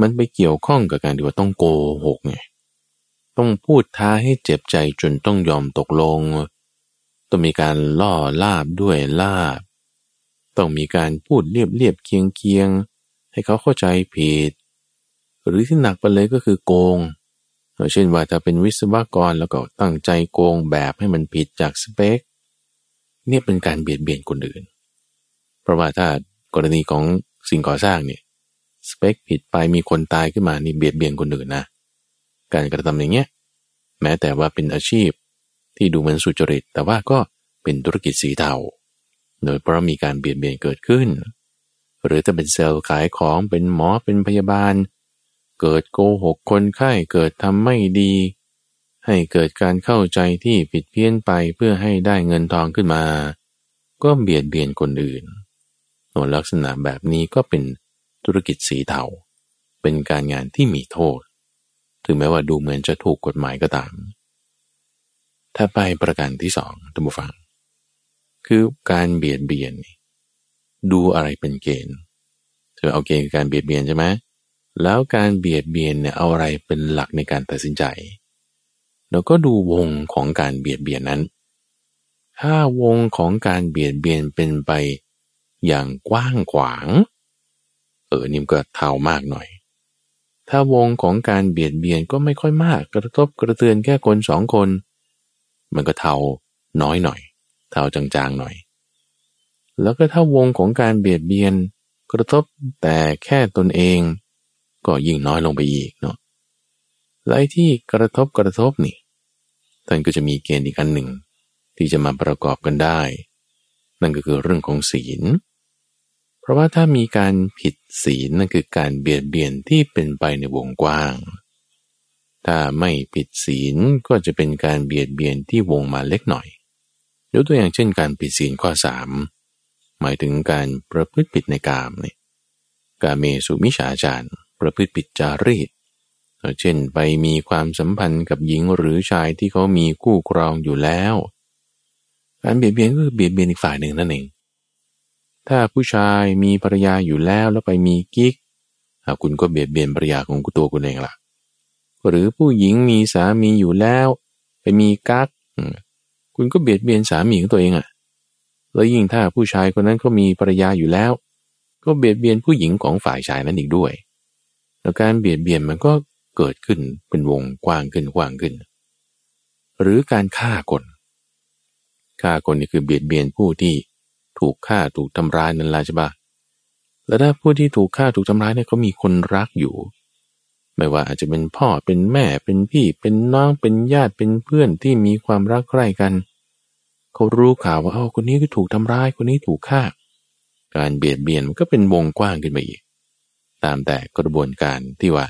มันไปเกี่ยวข้องกับการที่ว่าต้องโกหกไงต้องพูดท้าให้เจ็บใจจนต้องยอมตกลง ต้องมีการล่อลาบด้วยลาบ ต้องมีการพูดเรียบเรียบเคียงเคียงให้เขาเข้าใจผิด หรือที่หนักไปเลยก็คือโกง เช่นว่าถ้าเป็นวิศวกรแล้วก็ตั้งใจโกงแบบให้มันผิดจากสเปคเนี่ยเป็นการเบียดเบียนคนอื่น เพราะว่าถ้ากรณีของสิ่งก่อสร้างเนี่ยสเปคผิดไปมีคนตายขึ้นมานี่เบียดเบียนคนอื่นนะ การกระทำอย่างเงี้ยแม้แต่ว่าเป็นอาชีพที่ดูเหมือนสุจริต แต่ว่าก็เป็นธุรกิจสีเทาโดยเพราะมีการเบียดเบียนเกิดขึ้น หรือจะเป็นเซลล์ขายของเป็นหมอเป็นพยาบาล เกิดโกหกคนไข้เกิดทำไม่ดี ให้เกิดการเข้าใจที่ผิดเพี้ยนไปเพื่อให้ได้เงินทองขึ้นมา ก็เบียดเบียนคนอื่นนลักษณะแบบนี้ก็เป็นธุรกิจสีเทาเป็นการงานที่มีโทษ ถึงแม้ว่าดูเหมือนจะถูกกฎหมายก็ตาม ถ้าไปประการที่สองท่านผู้ฟัง คือการเบียดเบียน ดูอะไรเป็นเกณฑ์เธอเอาเกณฑ์การเบียดเบียนใช่ไหม แล้วการเบียดเบียนเนี่ยเอาอะไรเป็นหลักในการตัดสินใจ เราก็ดูวงของการเบียดเบียนนั้น ถ้าวงของการเบียดเบียนเป็นไปอย่างกว้างขวาง เออนิ่มก็เท่ามากหน่อย ถ้าวงของการเบียดเบียนก็ไม่ค่อยมาก กระทบกระเทือนแค่คนสองคน มันก็เท่าน้อยหน่อย เท่าจางๆหน่อย แล้วก็ถ้าวงของการเบียดเบียนกระทบแต่แค่ตนเอง ก็ยิ่งน้อยลงไปอีกเนาะแลที่กระทบกระทบนี่ ท่านก็จะมีเกณฑ์อีกอันหนึ่ง ที่จะมาประกอบกันได้ นั่นก็คือเรื่องของศีล เพราะว่าถ้ามีการผิดศีลนั่นคือการเบียดเบียนที่เป็นไปในวงกว้าง ถ้าไม่ผิดศีลก็จะเป็นการเบียดเบียนที่วงมาเล็กหน่อยยกตัวอย่างเช่นการผิดศีลข้อสามหมายถึงการประพฤติผิดในกามเนี่ยกาเมสุมิชาจาร ประพฤติผิดจารีต เช่นไปมีความสัมพันธ์กับหญิงหรือชายที่เขามีคู่ครองอยู่แล้วการเบียดเบียนก็คือเบียดเบียนอีกฝ่ายหนึ่งนั่นเอง ถ้าผู้ชายมีภรรยาอยู่แล้วแล้วไปมีกิ๊กคุณก็เบียดเบียนภรรยาของตัวคุณเองละ่ะ หรือผู้หญิงมีสามีอยู่แล้ว ไปมีกั๊กคุณก็เบียดเบียนสามีของตัวเองอะ่ะ แล้วยิ่งถ้าผู้ชายคนนั้นเขามีภรรยาอยู่แล้ว ก็เบียดเบียนผู้หญิงของฝ่ายชายนั้นอีกด้วย แล้วการเบียดเบียนมันก็เกิดขึ้นเป็นวงกว้างขึ้นกว้างขึ้น หรือการฆ่าคนฆ่าคนนี่คือเบียดเบียนผู้ที่ถูกฆ่าถูกทำร้ายนั่นแหละใช่ปะแล้วถ้าผู้ที่ถูกฆ่าถูกทำร้ายเนี่ยเขามีคนรักอยู่ ไม่ว่าอาจจะเป็นพ่อเป็นแม่เป็นพี่ เป็นน้องเป็นญาติเป็นเพื่อนที่มีความรักใคร่กัน เขารู้ข่าวว่าเอ้าคนนี้ก็ถูกทำร้ายคนนี้ถูกฆ่า การเบียดเบียนมันก็เป็นวงกว้างขึ้นไปอีก ตามแต่กระบวนการที่ว่า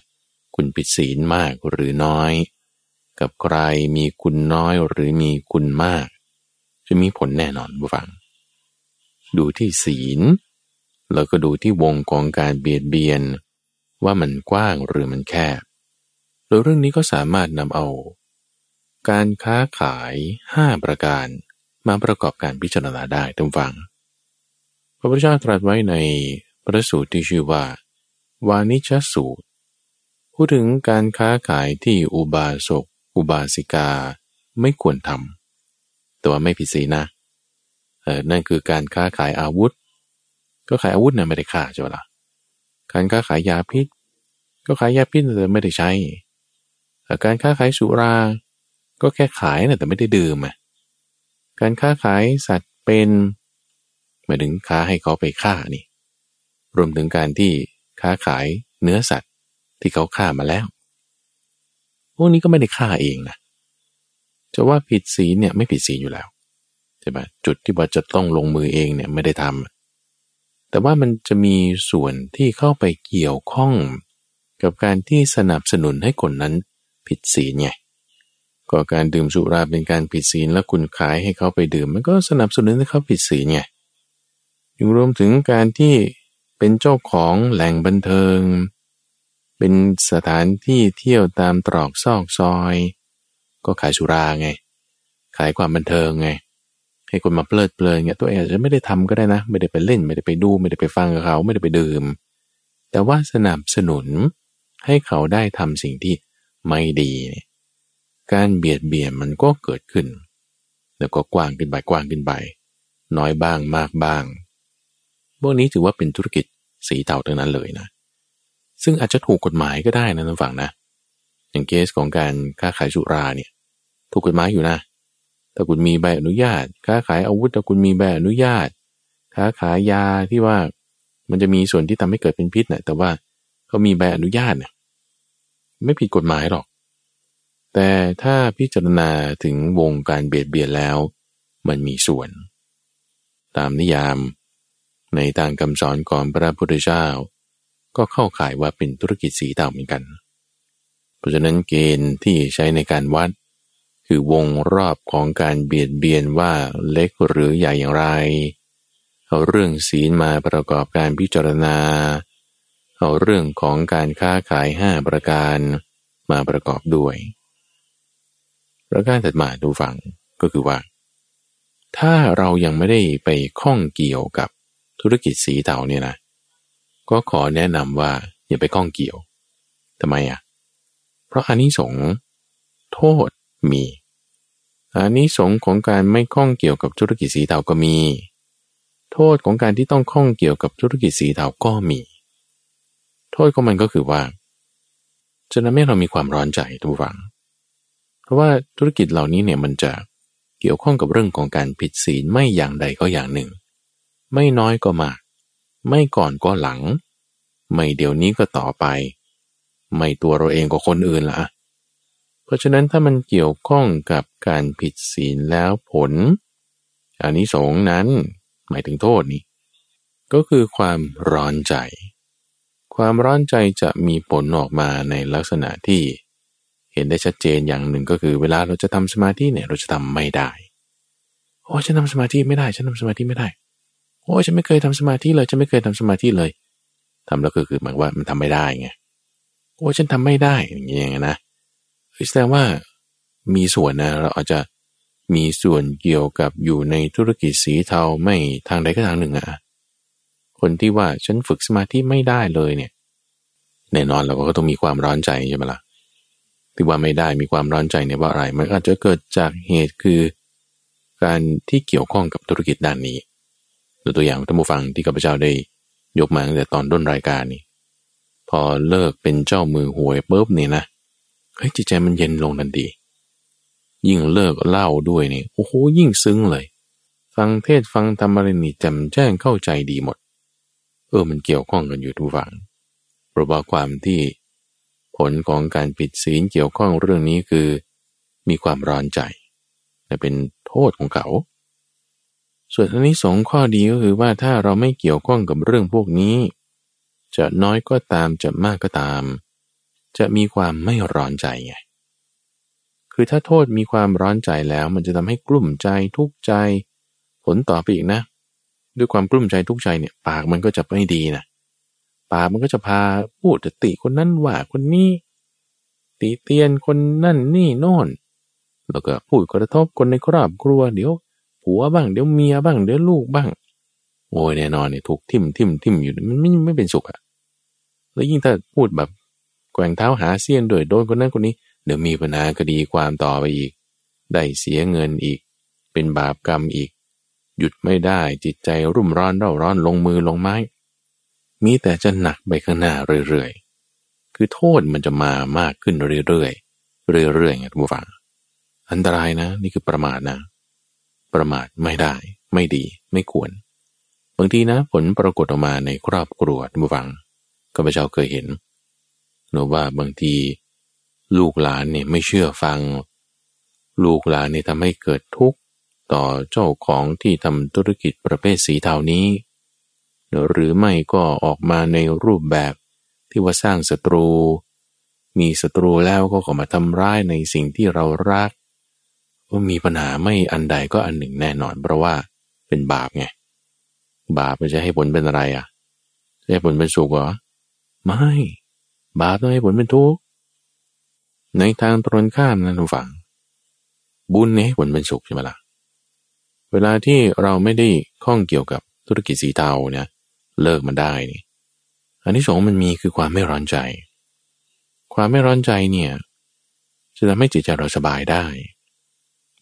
คุณผิดศีลมากหรือน้อย กับใครมีคุณน้อยหรือมีคุณมาก จะมีผลแน่นอนบุฟัง ดูที่ศีล แล้วก็ดูที่วงของการเบียดเบียน ว่ามันกว้างหรือมันแคบโดยเรื่องนี้ก็สามารถนำเอา การค้าขายห้าประการมาประกอบการพิจารณาได้ทุกฝัง พระพุทธเจ้าตรัสไว้ในพระสูตรที่ชื่อว่า วานิชสูตร พูดถึงการค้าขายที่อุบาสก อุบาสิกาไม่ควรทำแต่ว่าไม่ผิดศีลนะเออนั่นคือการค้าขายอาวุธ ก็ขายอาวุธนะ่ะไม่ได้ฆ่าใช่ไหมล่ะการค้าขายยาพิษ ก็ขายยาพิษแต่ไม่ได้ใช้การค้าขายสุรา ก็แค่ขายนะแต่ไม่ได้ดื่มการค้าขายสัตว์เป็นหมายถึงค้าให้เขาไปฆ่านี่ รวมถึงการที่ ค้าขายเนื้อสัตว์ที่เขาฆ่ามาแล้ว พวกนี้ก็ไม่ได้ฆ่าเองนะ จะว่าผิดศีลเนี่ยไม่ผิดศีลอยู่แล้วใช่ไหมจุดที่ว่าจะต้องลงมือเองเนี่ยไม่ได้ทำแต่ว่ามันจะมีส่วนที่เข้าไปเกี่ยวข้องกับการที่สนับสนุนให้คนนั้นผิดศีลไงก็การดื่มสุราเป็นการผิดศีลแล้วคุณขายให้เขาไปดื่ม มันก็สนับสนุนให้เขาผิดศีลไงยังรวมถึงการที่ เป็นเจ้าของแหล่งบันเทิง เป็นสถานที่เที่ยวตามตรอกซอกซอย ก็ขายสุราไง ขายความบันเทิงไง ให้คนมาเพลิดเพลินเงี้ยตัวเองอาจจะไม่ได้ทำก็ได้นะ ไม่ได้ไปเล่น ไม่ได้ไปดู ไม่ได้ไปฟังกับเขา ไม่ได้ไปดื่ม แต่ว่าสนับสนุนให้เขาได้ทำสิ่งที่ไม่ดี การเบียดเบียนมันก็เกิดขึ้น แล้วก็กว้างขึ้นไปกว้างขึ้นไปน้อยบ้างมากบ้าง พวกนี้ถือว่าเป็นธุรกิจ สีเทาทั้งนั้นเลยนะ ซึ่งอาจจะถูกกฎหมายก็ได้นะท่านฟังนะ อย่างเคสของการค้าขายสุราเนี่ย ถูกกฎหมายอยู่นะ ถ้าคุณมีใบอนุญาต ค้าขายอาวุธถ้าคุณมีใบอนุญาต ค้าขายยาที่ว่ามันจะมีส่วนที่ทำให้เกิดเป็นพิษนะแต่ว่าเขามีใบอนุญาตเนี่ยไม่ผิดกฎหมายหรอก แต่ถ้าพิจารณาถึงวงการเบียดเบียนแล้ว มันมีส่วน ตามนิยาม ในทางคำสอนก่อนพระพุทธเจ้า ก็เข้าข่ายว่าเป็นธุรกิจสีเทาเหมือนกัน เพราะฉะนั้นเกณฑ์ที่ใช้ในการวัด คือวงรอบของการเบียดเบียนว่าเล็กหรือใหญ่อย่างไร เอาเรื่องศีลมาประกอบการพิจารณา เอาเรื่องของการค้าขายห้าประการมาประกอบด้วย ประการถัดมาดูฟังก็คือว่าถ้าเรายังไม่ได้ไปข้องเกี่ยวกับ ธุรกิจสีเทาเนี่ยนะก็ขอแนะนำว่าอย่าไปข้องเกี่ยวทำไมอะ เพราะอันนี้สงโทษมีอันนี้สงของการไม่ข้องเกี่ยวกับธุรกิจสีเทาก็มี โทษของการที่ต้องข้องเกี่ยวกับธุรกิจสีเทาก็มี โทษของมันก็คือว่าจะทำให้เรามีความร้อนใจทุกฝัง เพราะว่าธุรกิจเหล่านี้เนี่ยมันจะเกี่ยวข้องกับเรื่องของการผิดศีลไม่อย่างใดก็อย่างหนึ่ง ไม่น้อยก็มาก ไม่ก่อนก็หลัง ไม่เดี๋ยวนี้ก็ต่อไป ไม่ตัวเราเองก็คนอื่นละเพราะฉะนั้นถ้ามันเกี่ยวข้องกับการผิดศีลแล้วผลอันนี้สงนั้นหมายถึงโทษนี้ก็คือความร้อนใจ ความร้อนใจจะมีผลออกมาในลักษณะที่เห็นได้ชัดเจนอย่างหนึ่งก็คือเวลาเราจะทำสมาธิเนี่ยเราจะทำไม่ได้ โอ้ฉันทำสมาธิไม่ได้ ฉันทำสมาธิไม่ได้ โอ้ฉันไม่เคยทำสมาธิเลยฉันไม่เคยทำสมาธิเลยทำแล้วก็คือหมายว่ามันทำไม่ได้ไงโอ้ฉันทำไม่ได้อย่างเงี้ยนะแสดงว่ามีส่วนนะเราอาจจะมีส่วนเกี่ยวกับอยู่ในธุรกิจสีเทาไม่ทางใดก็ทางหนึ่งอะคนที่ว่าฉันฝึกสมาธิไม่ได้เลยเนี่ย แน่นอนเราก็ต้องมีความร้อนใจใช่ไหมละ่ะที่ว่าไม่ได้มีความร้อนใจเนี่ยว่าอะไร มันอาจจะเกิดจากเหตุคือ การที่เกี่ยวข้องกับธุรกิจด้านนี้ ตัวอย่างท่านผู้ฟังที่กับพเจ้าได้ยกมาตั้งแต่ตอนต้นรายการนี่ พอเลิกเป็นเจ้ามือหวยปุ๊บนี่นะเฮ้ยจิตใจมันเย็นลงทันทียิ่งเลิกเล่าด้วยนี่โอ้โหยิ่งซึ้งเลย ฟังเทศฟังธรรมะไรนี่จำแจ้งเข้าใจดีหมด เออมันเกี่ยวข้องกันอยู่ทุกฝั่งเพราะว่าความที่ผลของการผิดศีลเกี่ยวข้องเรื่องนี้คือ มีความร้อนใจแต่เป็นโทษของเขา ส่วนอันนี้สงข้อดีก็คือว่าถ้าเราไม่เกี่ยวข้องกับเรื่องพวกนี้ จะน้อยก็ตามจะมากก็ตาม จะมีความไม่ร้อนใจไงคือถ้าโทษมีความร้อนใจแล้วมันจะทำให้กลุ่มใจทุกข์ใจ ผลต่อไปอีกนะ ด้วยความกลุ่มใจทุกข์ใจเนี่ยปากมันก็จะไม่ดีนะปากมันก็จะพาพูดติคนนั้นว่าคนนี้ ติเตียนคนนั่นนี่โน่นแล้วก็พูดกระทบคนในครอบครัวเดี๋ยว ผัวบ้าง เดี๋ยวเมียบ้าง เดี๋ยวลูกบ้าง โอ้ยแน่นอนเนี่ยถูกทิมทิมทิมอยู่มันไม่ไม่เป็นสุขอะแล้วยิ่งถ้าพูดแบบแกว่งเท้าหาเสี้ยนโดยโดนคนนั้นคนนี้ เดี๋ยวมีปัญหาคดีความต่อไปอีก ได้เสียเงินอีก เป็นบาปกรรมอีก หยุดไม่ได้จิตใจรุ่มร้อนเร่าร้อนลงมือลงไม้ มีแต่จะหนักไปข้างหน้าเรื่อยๆ คือโทษมันจะมามากขึ้นเรื่อยๆ เรื่อยๆไงทุกฝัง อันตรายนะ นี่คือประมาทนะ ประมาทไม่ได้ ไม่ดี ไม่ควร บางทีนะผลปรากฏออกมาในครอบครัวทุกฝังก็พระเจ้าเคยเห็นหนูว่าบางที ลูกหลานเนี่ยไม่เชื่อฟัง ลูกหลานเนี่ยทำให้เกิดทุกข์ต่อเจ้าของที่ทำธุรกิจประเภทสีเทานี้ หรือไม่ก็ออกมาในรูปแบบที่ว่าสร้างศัตรู มีศัตรูแล้วก็ขอมาทำร้ายในสิ่งที่เรารัก ว่ามีปัญหาไม่อันใดก็อันหนึ่งแน่นอน เพราะว่าเป็นบาปไง บาปมันจะให้ผลเป็นอะไรอะจะให้ผลเป็นสุขเหรอไม่ บาปต้องให้ผลเป็นทุกข์ในทางตรงข้ามนะทุกฝัง บุญเนี่ยให้ผลเป็นสุขใช่ไหมละ่ะเวลาที่เราไม่ได้ข้องเกี่ยวกับธุรกิจสีเทาเนี่ยเลิกมันได้นี่อันที่สองมันมีคือความไม่ร้อนใจ ความไม่ร้อนใจเนี่ยจะทำให้จิตใจเราสบายได้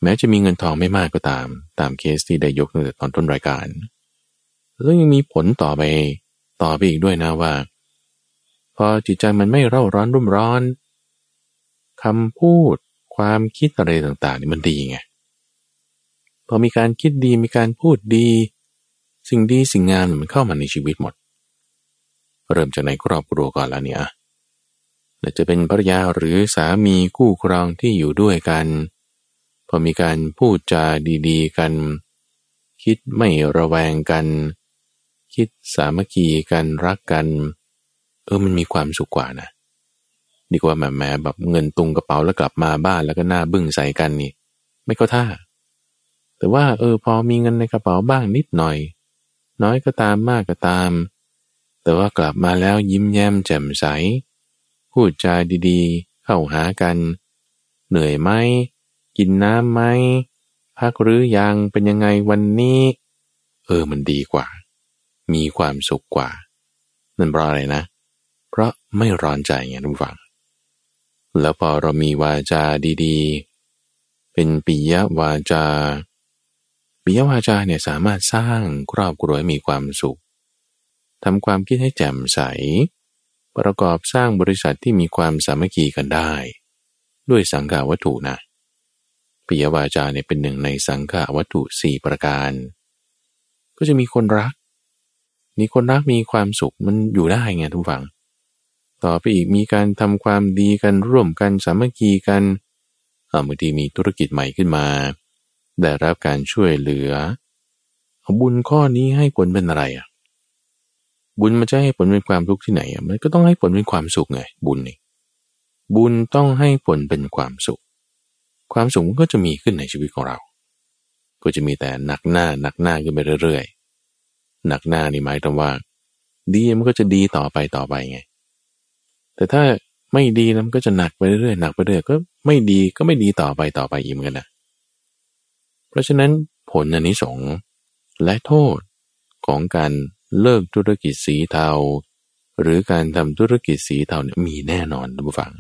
แม้จะมีเงินทองไม่มากก็ตาม ตามเคสที่ได้ยกตั้งแต่ตอนต้นรายการแล้วยังมีผลต่อไปต่อไปอีกด้วยนะว่า พอจิตใจมันไม่เร่าร้อนรุ่มร้อนคำพูดความคิดอะไรต่างๆนี่มันดีไงพอมีการคิดดีมีการพูดดี สิ่งดีสิ่งงามมันเข้ามาในชีวิตหมด เริ่มจากในครอบครัวก่อนแล้วเนี่ยจะเป็นภรรยาหรือสามีคู่ครองที่อยู่ด้วยกัน พอมีการพูดจาดีๆกัน คิดไม่ระแวงกัน คิดสามัคคีกันรักกัน เออมันมีความสุขกว่านะดีกว่าแหมแหมแบบเงินตุงกระเป๋าแล้วกลับมาบ้านแล้วก็หน้าบึ้งใส่กันนี่ ไม่ก็ท่า แต่ว่า เออ พอมีเงินในกระเป๋าบ้างนิดหน่อย น้อยก็ตามมากก็ตาม แต่ว่ากลับมาแล้วยิ้มแย้มแจ่มใส พูดจาดีๆ เข้าหากัน เหนื่อยไหม กินน้ำไหมพักหรือยังเป็นยังไงวันนี้ เออมันดีกว่า มีความสุขกว่า นั่นเพราะอะไรนะ เพราะไม่ร้อนใจไงทุกฝัง แล้วพอเรามีวาจาดีๆ เป็นปิยวาจาปิยวาจาเนี่ยสามารถสร้างครอบครัวให้มีความสุขทำความคิดให้แจ่มใส ประกอบสร้างบริษัทที่มีความสามัคคีกันได้ ด้วยสังขาวัตถุนะ ปิยวาจาเนี่ยเป็นหนึ่งในสังขาวัตถุสี่ประการ ก็จะมีคนรัก มีคนรักมีความสุขมันอยู่ได้ไงทุกฝังต่อไปอีกมีการทำความดีกันร่วมกันสามัคคีกันบางทีมีธุรกิจใหม่ขึ้นมา ได้รับการช่วยเหลือบุญข้อนี้ให้ผลเป็นอะไรอะบุญมันจะให้ผลเป็นความทุกข์ที่ไหนอะมันก็ต้องให้ผลเป็นความสุขไงบุญนี่บุญต้องให้ผลเป็นความสุข ความสุขมันก็จะมีขึ้นในชีวิตของเรา ก็จะมีแต่หนักหน้าหนักหน้าขึ้นไปเรื่อยๆ หนักหน้านี่หมายถึงว่า ดีมันก็จะดีต่อไปต่อไปไง แต่ถ้าไม่ดีมันก็จะหนักไปเรื่อยๆหนักไปเรื่อยก็ไม่ดีก็ไม่ดีต่อไปต่อไปอีกเหมือนกันนะเพราะฉะนั้นผลอันนี้สงและโทษของการเลิกธุรกิจสีเทา หรือการทำธุรกิจสีเทาเนี่ยมีแน่นอนท่านผู้ฟัง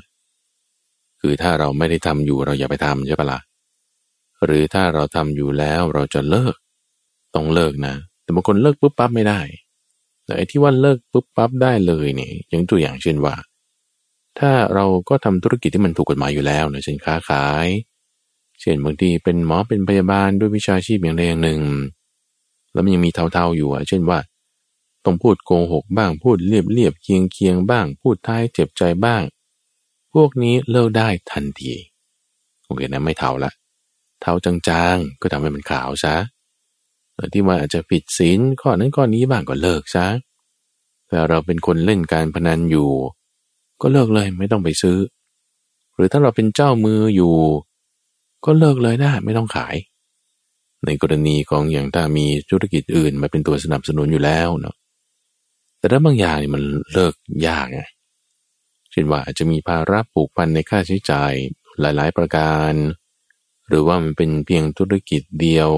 คือถ้าเราไม่ได้ทำอยู่เราอย่าไปทำใช่ปะละ่ะหรือถ้าเราทำอยู่แล้วเราจะเลิก ต้องเลิกนะ แต่บางคนเลิกปุ๊บปั๊บไม่ได้แต่ไอ้ที่ว่าเลิกปุ๊บปั๊บได้เลยเนี่ยอย่างตัวอย่างเช่นว่า ถ้าเราก็ทำธุรกิจที่มันถูกกฎหมายอยู่แล้วนะเช่นค้าขาย เช่นบางทีเป็นหมอเป็นพยาบาลด้วยวิชาชีพอย่างใดอย่างหนึ่ง แล้วมันยังมีเท่าๆอยู่อะเช่นว่าต้องพูดโกหกบ้างพูดเรียบเรียบเคียงเคียงบ้าง พูดท้ายเจ็บใจบ้าง พวกนี้เลิกได้ทันทีโอเคนะไม่เทาละเทาจางๆก็ทำให้มันขาวซะที่ว่าอาจจะผิดศีลข้อนั้นข้อนี้บ้างก็เลิกซะแต่เราเป็นคนเล่นการพนันอยู่ ก็เลิกเลยไม่ต้องไปซื้อ หรือถ้าเราเป็นเจ้ามืออยู่ ก็เลิกเลยได้ไม่ต้องขาย ในกรณีของอย่างถ้ามีธุรกิจอื่นมาเป็นตัวสนับสนุนอยู่แล้วเนาะแต่ถ้าบางอย่างนี่มันเลิกยากไง เช่นว่าอาจจะมีภาระผูกพันในค่าใช้จ่ายหลายๆ ประการ หรือว่ามันเป็นเพียงธุรกิจเดียว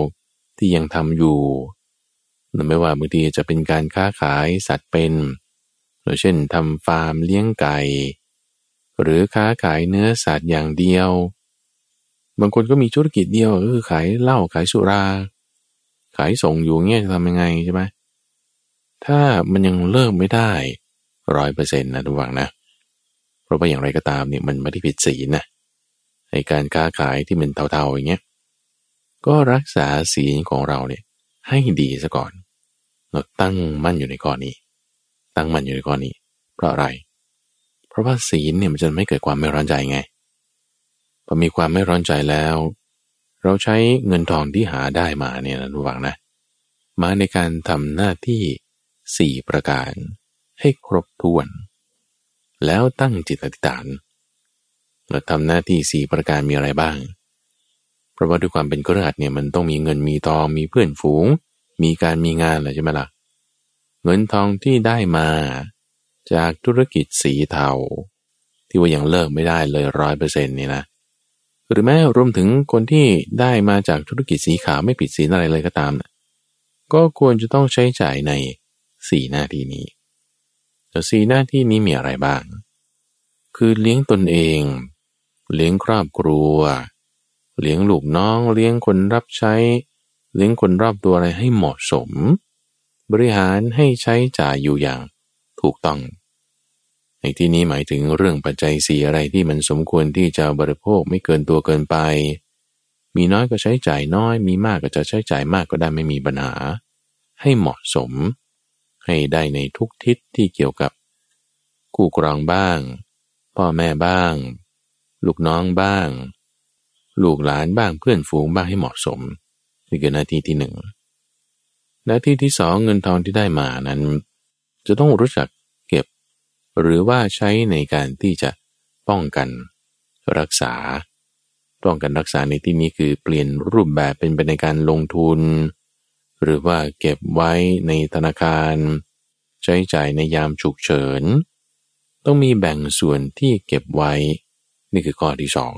ที่ยังทำอยู่ไม่ว่าบางทีจะเป็นการค้าขายสัตว์เป็นหรือเช่นทำฟาร์มเลี้ยงไก่ หรือค้าขายเนื้อสัตว์อย่างเดียว บางคนก็มีธุรกิจเดียวก็คือขายเหล้าขายสุรา ขายส่งอยู่เงี้ยจะทำยังไงใช่ไหมถ้ามันยังเลิกไม่ได้ร้อยเปอร์เซ็นต์นะทุกฝังนะ ราะว่าอย่างไรก็ตามเนี่ยมันไม่ได้ผิดศีลนะในการค้าขายที่มันเทาๆอย่างเงี้ยก็รักษาศีลของเราเนี่ยให้ดีซะก่อนเราตั้งมั่นอยู่ในข้อนี้ ตั้งมั่นอยู่ในข้อนี้ เพราะอะไร เพราะว่าศีลเนี่ยมันจะไม่เกิดความไม่ร้อนใจไงพอมีความไม่ร้อนใจแล้ว เราใช้เงินทองที่หาได้มาเนี่ยนะทุกฝังนะมาในการทำหน้าที่สี่ประการให้ครบถ้วน แล้วตั้งจิตอธิษฐานเราทำหน้าที่สี่ประการมีอะไรบ้าง เพราะว่าด้วยความเป็นกระหัสเนี่ยมันต้องมีเงินมีทองมีเพื่อนฝูง มีการมีงานอะไรใช่ไหมละ่ะ เงินทองที่ได้มาจากธุรกิจสีเทาที่ว่ายังเลิกไม่ได้เลยร้อยเปอร์เซ็นต์นี่นะ หรือแม้รวมถึงคนที่ได้มาจากธุรกิจสีขาวไม่ผิดศีลอะไรเลยก็ตามนะก็ควรจะต้องใช้จ่ายในสี่หน้าที่นี้ แต่สี่หน้าที่นี้มีอะไรบ้าง คือเลี้ยงตนเอง เลี้ยงครอบครัว เลี้ยงลูกน้อง เลี้ยงคนรับใช้ เลี้ยงคนรอบตัวอะไรให้เหมาะสม บริหารให้ใช้จ่ายอยู่อย่างถูกต้อง ในที่นี้หมายถึงเรื่องปัจจัยสี่อะไรที่มันสมควรที่จะบริโภคไม่เกินตัวเกินไป มีน้อยก็ใช้จ่ายน้อย มีมากก็จะใช้จ่ายมากก็ได้ไม่มีปัญหา ให้เหมาะสม ให้ได้ในทุกทิศที่เกี่ยวกับคู่ครองบ้าง พ่อแม่บ้าง ลูกน้องบ้าง ลูกหลานบ้างเพื่อนฝูงบ้างให้เหมาะสมนี่คือหน้าที่ที่หนึ่งหน้าที่ที่สองเงินทองที่ได้มานั้น จะต้องรู้จักเก็บ หรือว่าใช้ในการที่จะป้องกัน รักษา ป้องกันรักษาในที่นี้คือเปลี่ยนรูปแบบเป็นไปในการลงทุน หรือว่าเก็บไว้ในธนาคาร ใช้จ่ายในยามฉุกเฉิน ต้องมีแบ่งส่วนที่เก็บไว้ นี่คือข้อที่สอง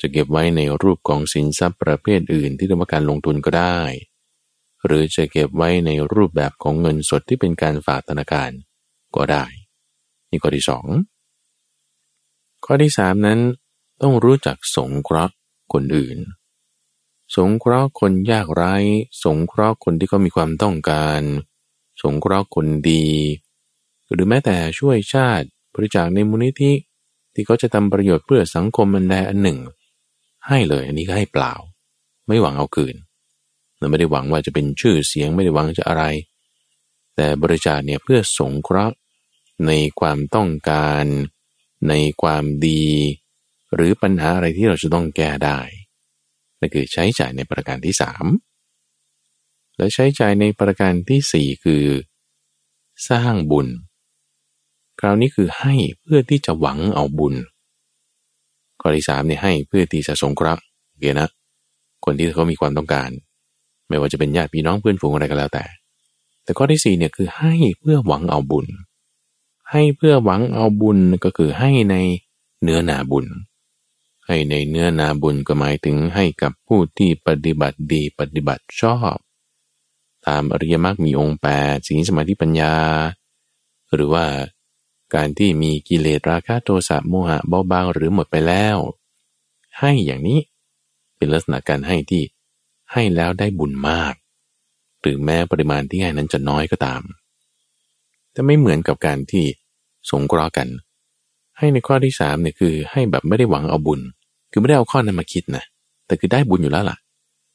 จะเก็บไว้ในรูปของสินทรัพย์ประเภทอื่นที่ต้องการลงทุนก็ได้ หรือจะเก็บไว้ในรูปแบบของเงินสดที่เป็นการฝากธนาคารก็ได้ นี่ข้อที่สองข้อที่สามนั้นต้องรู้จักสงเคราะห์คนอื่น สงเคราะห์คนยากไร้สงเคราะห์คนที่เขามีความต้องการ สงเคราะห์คนดี หรือแม้แต่ช่วยชาติบริจาคในมูลนิธิที่เขาจะทำประโยชน์เพื่อสังคมมันใดอันหนึ่ง ให้เลยอันนี้ก็ให้เปล่า ไม่หวังเอาคืนเราไม่ได้หวังว่าจะเป็นชื่อเสียงไม่ได้หวังจะอะไร แต่บริจาคเนี่ยเพื่อสงเคราะห์ในความต้องการ ในความดี หรือปัญหาอะไรที่เราจะต้องแก้ได้ นั่นคือใช้จ่ายในประการที่สามและใช้จ่ายในประการที่สี่คือ สร้างบุญ คราวนี้คือให้เพื่อที่จะหวังเอาบุญ ข้อที่สามเนี่ยให้เพื่อที่จะสงเคราะห์โอเคนะ คนที่เขามีความต้องการ ไม่ว่าจะเป็นญาติพี่น้องเพื่อนฝูงอะไรก็แล้วแต่ แต่ข้อที่สี่เนี่ยคือให้เพื่อหวังเอาบุญ ให้เพื่อหวังเอาบุญก็คือให้ในเนื้อหนาบุญ ให้ในเนื้อนาบุญก็หมายถึงให้กับผู้ที่ปฏิบัติดีปฏิบัติชอบ ตามอริยมรรคมีองค์แปดสีสมาธิปัญญา หรือว่าการที่มีกิเลสราคะโทสะโมหะเบาบางหรือหมดไปแล้ว ให้อย่างนี้เป็นลักษณะการให้ที่ให้แล้วได้บุญมาก หรือแม้ปริมาณที่ให้นั้นจะน้อยก็ตาม แต่ไม่เหมือนกับการที่สงเคราะห์กัน ให้ในข้อที่สามเนี่ยคือให้แบบไม่ได้หวังเอาบุญ คือไม่ได้เอาข้อนั้นมาคิดนะ แต่คือได้บุญอยู่แล้วล่ะ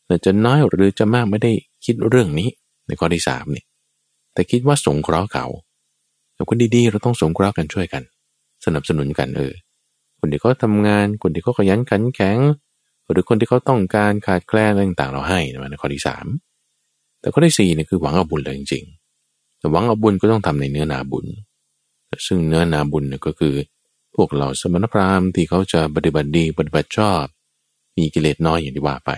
แต่จะน้อยหรือจะมากไม่ได้คิดเรื่องนี้ ในข้อที่สามนี่ แต่คิดว่าสงเคราะห์เขาแต่คนดีๆเราต้องสงเคราะห์กันช่วยกัน สนับสนุนกันเออ คนที่เขาทำงาน คนที่เขาขยันขันแข็ง หรือคนที่เขาต้องการขาดแคลนอะไรต่างๆเราให้นะในข้อที่สาม แต่ข้อที่สี่เนี่ยคือหวังเอาบุญเลยจริงๆแต่หวังเอาบุญก็ต้องทำในเนื้อนาบุญ ซึ่งเนื้อนาบุญเนี่ยก็คือ พวกเราสมณพราหมณ์ที่เขาจะปฏิบัติดีปฏิบัติชอบ มีกิเลสน้อยอย่างที่ว่าไป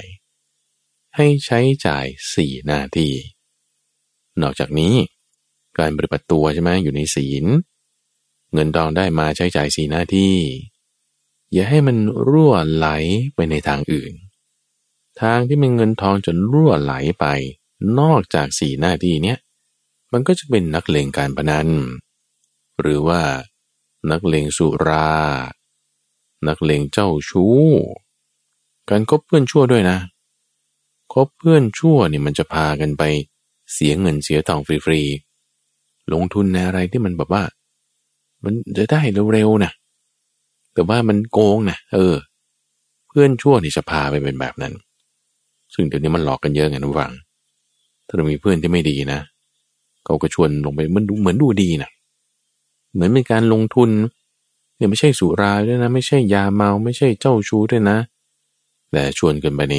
ให้ใช้จ่ายสี่หน้าที่ นอกจากนี้ การปฏิบัติตัวใช่ไหมอยู่ในศีล เงินทองได้มาใช้จ่ายสี่หน้าที่ อย่าให้มันรั่วไหลไปในทางอื่น ทางที่มันเงินทองจนรั่วไหลไป นอกจากสี่หน้าที่เนี้ยมันก็จะเป็นนักเลงการพนันหรือว่า นักเลงสุรา นักเลงเจ้าชู้ การคบเพื่อนชั่วด้วยนะ คบเพื่อนชั่วนี่มันจะพากันไปเสียเงินเสียทองฟรีๆ ลงทุนในอะไรที่มันแบบว่า มันจะได้เร็วๆนะ แต่ว่ามันโกงนะเออ เพื่อนชั่วนี่จะพาไปเป็นแบบนั้น ซึ่งเดี๋ยวนี้มันหลอกกันเยอะไงนุฟัง ถ้าเรามีเพื่อนที่ไม่ดีนะ เขาก็ชวนลงไปมันดูเหมือนดูดีนะ เหมือนเป็นการลงทุนเนี่ยไม่ใช่สุราด้วยนะ ไม่ใช่ยาเมาไม่ใช่เจ้าชู้ด้วยนะ แต่ชวนกันไปใน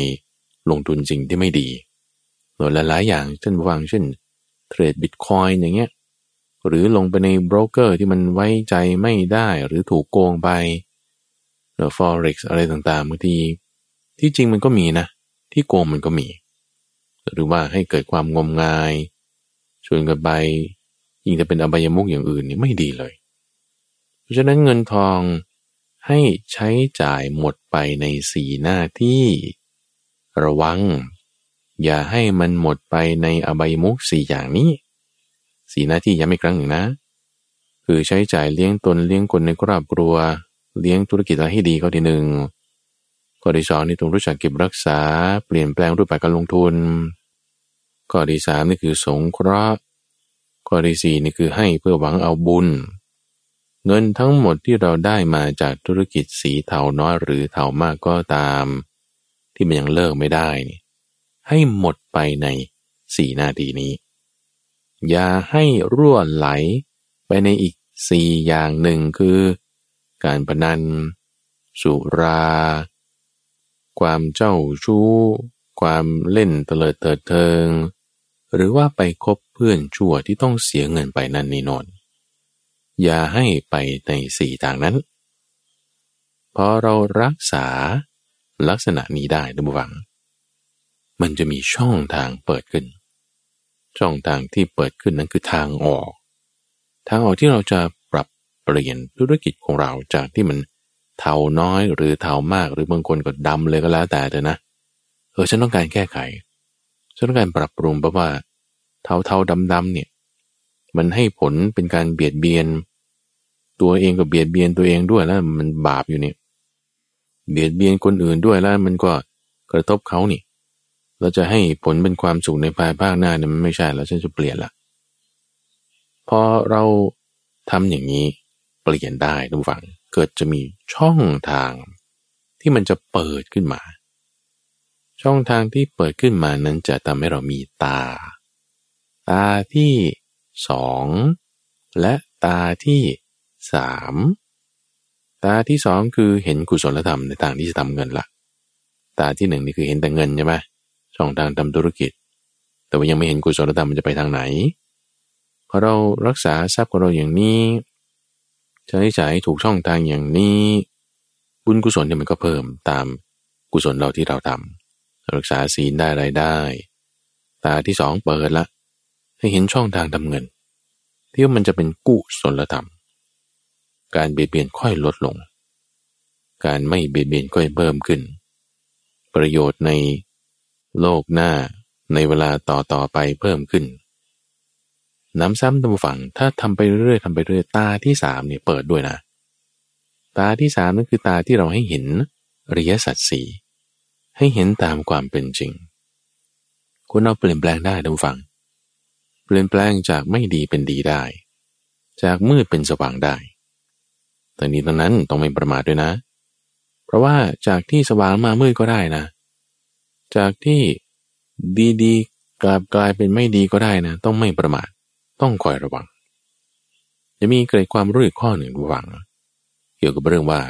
ลงทุนจริงที่ไม่ดีหลายหลายอย่างเช่นวางเช่นเทรดบิตคอยอย่างเงี้ยหรือลงไปในโบรกเกอร์ที่มันไว้ใจไม่ได้หรือถูกโกงไปหรือ forex อะไรต่างๆบางทีที่จริงมันก็มีนะ ที่โกงมันก็มี หรือว่าให้เกิดความงมงายชวนกันไป ยิ่งจะเป็นอบายมุกอย่างอื่นนี่ไม่ดีเลย เพราะฉะนั้นเงินทองให้ใช้จ่ายหมดไปในสีหน้าที่ ระวัง อย่าให้มันหมดไปในอบายมุกสี่อย่างนี้ สีหน้าที่ย้ำอีกครั้งหนึ่งนะ คือใช้จ่ายเลี้ยงตนเลี้ยงคนในครอบครัว เลี้ยงธุรกิจอะไรให้ดีก็ทีหนึ่งข้อที่สองนี่ต้องรู้จักเก็บรักษา เปลี่ยนแปลงรูปแบบการลงทุนข้อที่สามนี่คือสงเคราะห์ ข้อที่สี่นี่คือให้เพื่อหวังเอาบุญ เงินทั้งหมดที่เราได้มาจากธุรกิจสีเทาน้อยหรือเทามากก็ตาม ที่มันยังเลิกไม่ได้นี่ให้หมดไปในสี่นาทีนี้ อย่าให้รั่วไหลไปในอีกสี่อย่างหนึ่งคือ การพนัน สุรา ความเจ้าชู้ ความเล่นเตลิดเติดเทิง หรือว่าไปคบเพื่อนชั่วที่ต้องเสียเงินไปนั่นนี่นอนอย่าให้ไปในสี่ทางนั้นพอเรารักษาลักษณะนี้ได้นะบุวัง มันจะมีช่องทางเปิดขึ้น ช่องทางที่เปิดขึ้นนั้นคือทางออก ทางออกที่เราจะปรับเปลี่ยนธุรกิจของเราจากที่มันเทาน้อยหรือเทามากหรือบางคนก็ดำเลยก็แล้วแต่เถอะนะเออฉันต้องการแก้ไข ฉันต้องการปรับปรุงเพราะว่าเทาเทาดำดำเนี่ย มันให้ผลเป็นการเบียดเบียน ตัวเองก็เบียดเบียนตัวเองด้วยแล้วมันบาปอยู่เนี่ยเบียดเบียนคนอื่นด้วยแล้วมันก็กระทบเขานี่ เราจะให้ผลเป็นความสุขในภายภาคหน้าเนี่ยมันไม่ใช่แล้วฉันจะเปลี่ยนละพอเราทำอย่างนี้เปลี่ยนได้ทุกฝังเกิดจะมีช่องทางที่มันจะเปิดขึ้นมา ช่องทางที่เปิดขึ้นมานั้นจะทำให้เรามีตา ตาที่สองและตาที่สามตาที่สองคือเห็นกุศลธรรมในทางที่จะทำเงินละตาที่หนึ่งนี่คือเห็นแต่เงินใช่ไหมช่องทางทำธุรกิจ แต่ว่ายังไม่เห็นกุศลธรรมมันจะไปทางไหนพอเรารักษาทรัพย์ของเราอย่างนี้ใช้จ่ายถูกช่องทางอย่างนี้ บุญกุศลเนี่ยมันก็เพิ่มตามกุศลเราที่เราทำ รักษาศีลได้ไรายได้ ตาที่สองเปิดละ ให้เห็นช่องทางทำเงิน ที่มันจะเป็นกู้สนลธรรม การเบียดเบียนค่อยลดลง การไม่เบียดเบียนก็เพิ่มขึ้น ประโยชน์ในโลกหน้าในเวลาต่อต่อไปเพิ่มขึ้น น้ำซ้ำตำฝังถ้าทำไปเรื่อยๆทำไปเรื่อยตาที่สามเนี่ยเปิดด้วยนะ ตาที่สามนั่นคือตาที่เราให้เห็นอริยสัจสี่ ให้เห็นตามความเป็นจริง คุณเอาเปลี่ยนแปลงได้ทุกฝัง เปลี่ยนแปลงจากไม่ดีเป็นดีได้ จากมืดเป็นสว่างได้แต่นี้ตอนนั้นต้องไม่ประมาทด้วยนะ เพราะว่าจากที่สว่างมามืดก็ได้นะ จากที่ดีๆกลับกลายเป็นไม่ดีก็ได้นะ ต้องไม่ประมาท ต้องคอยระวัง จะมีเกิดความรู้อีกข้อหนึ่งระวัง เกี่ยวกับเรื่องว่า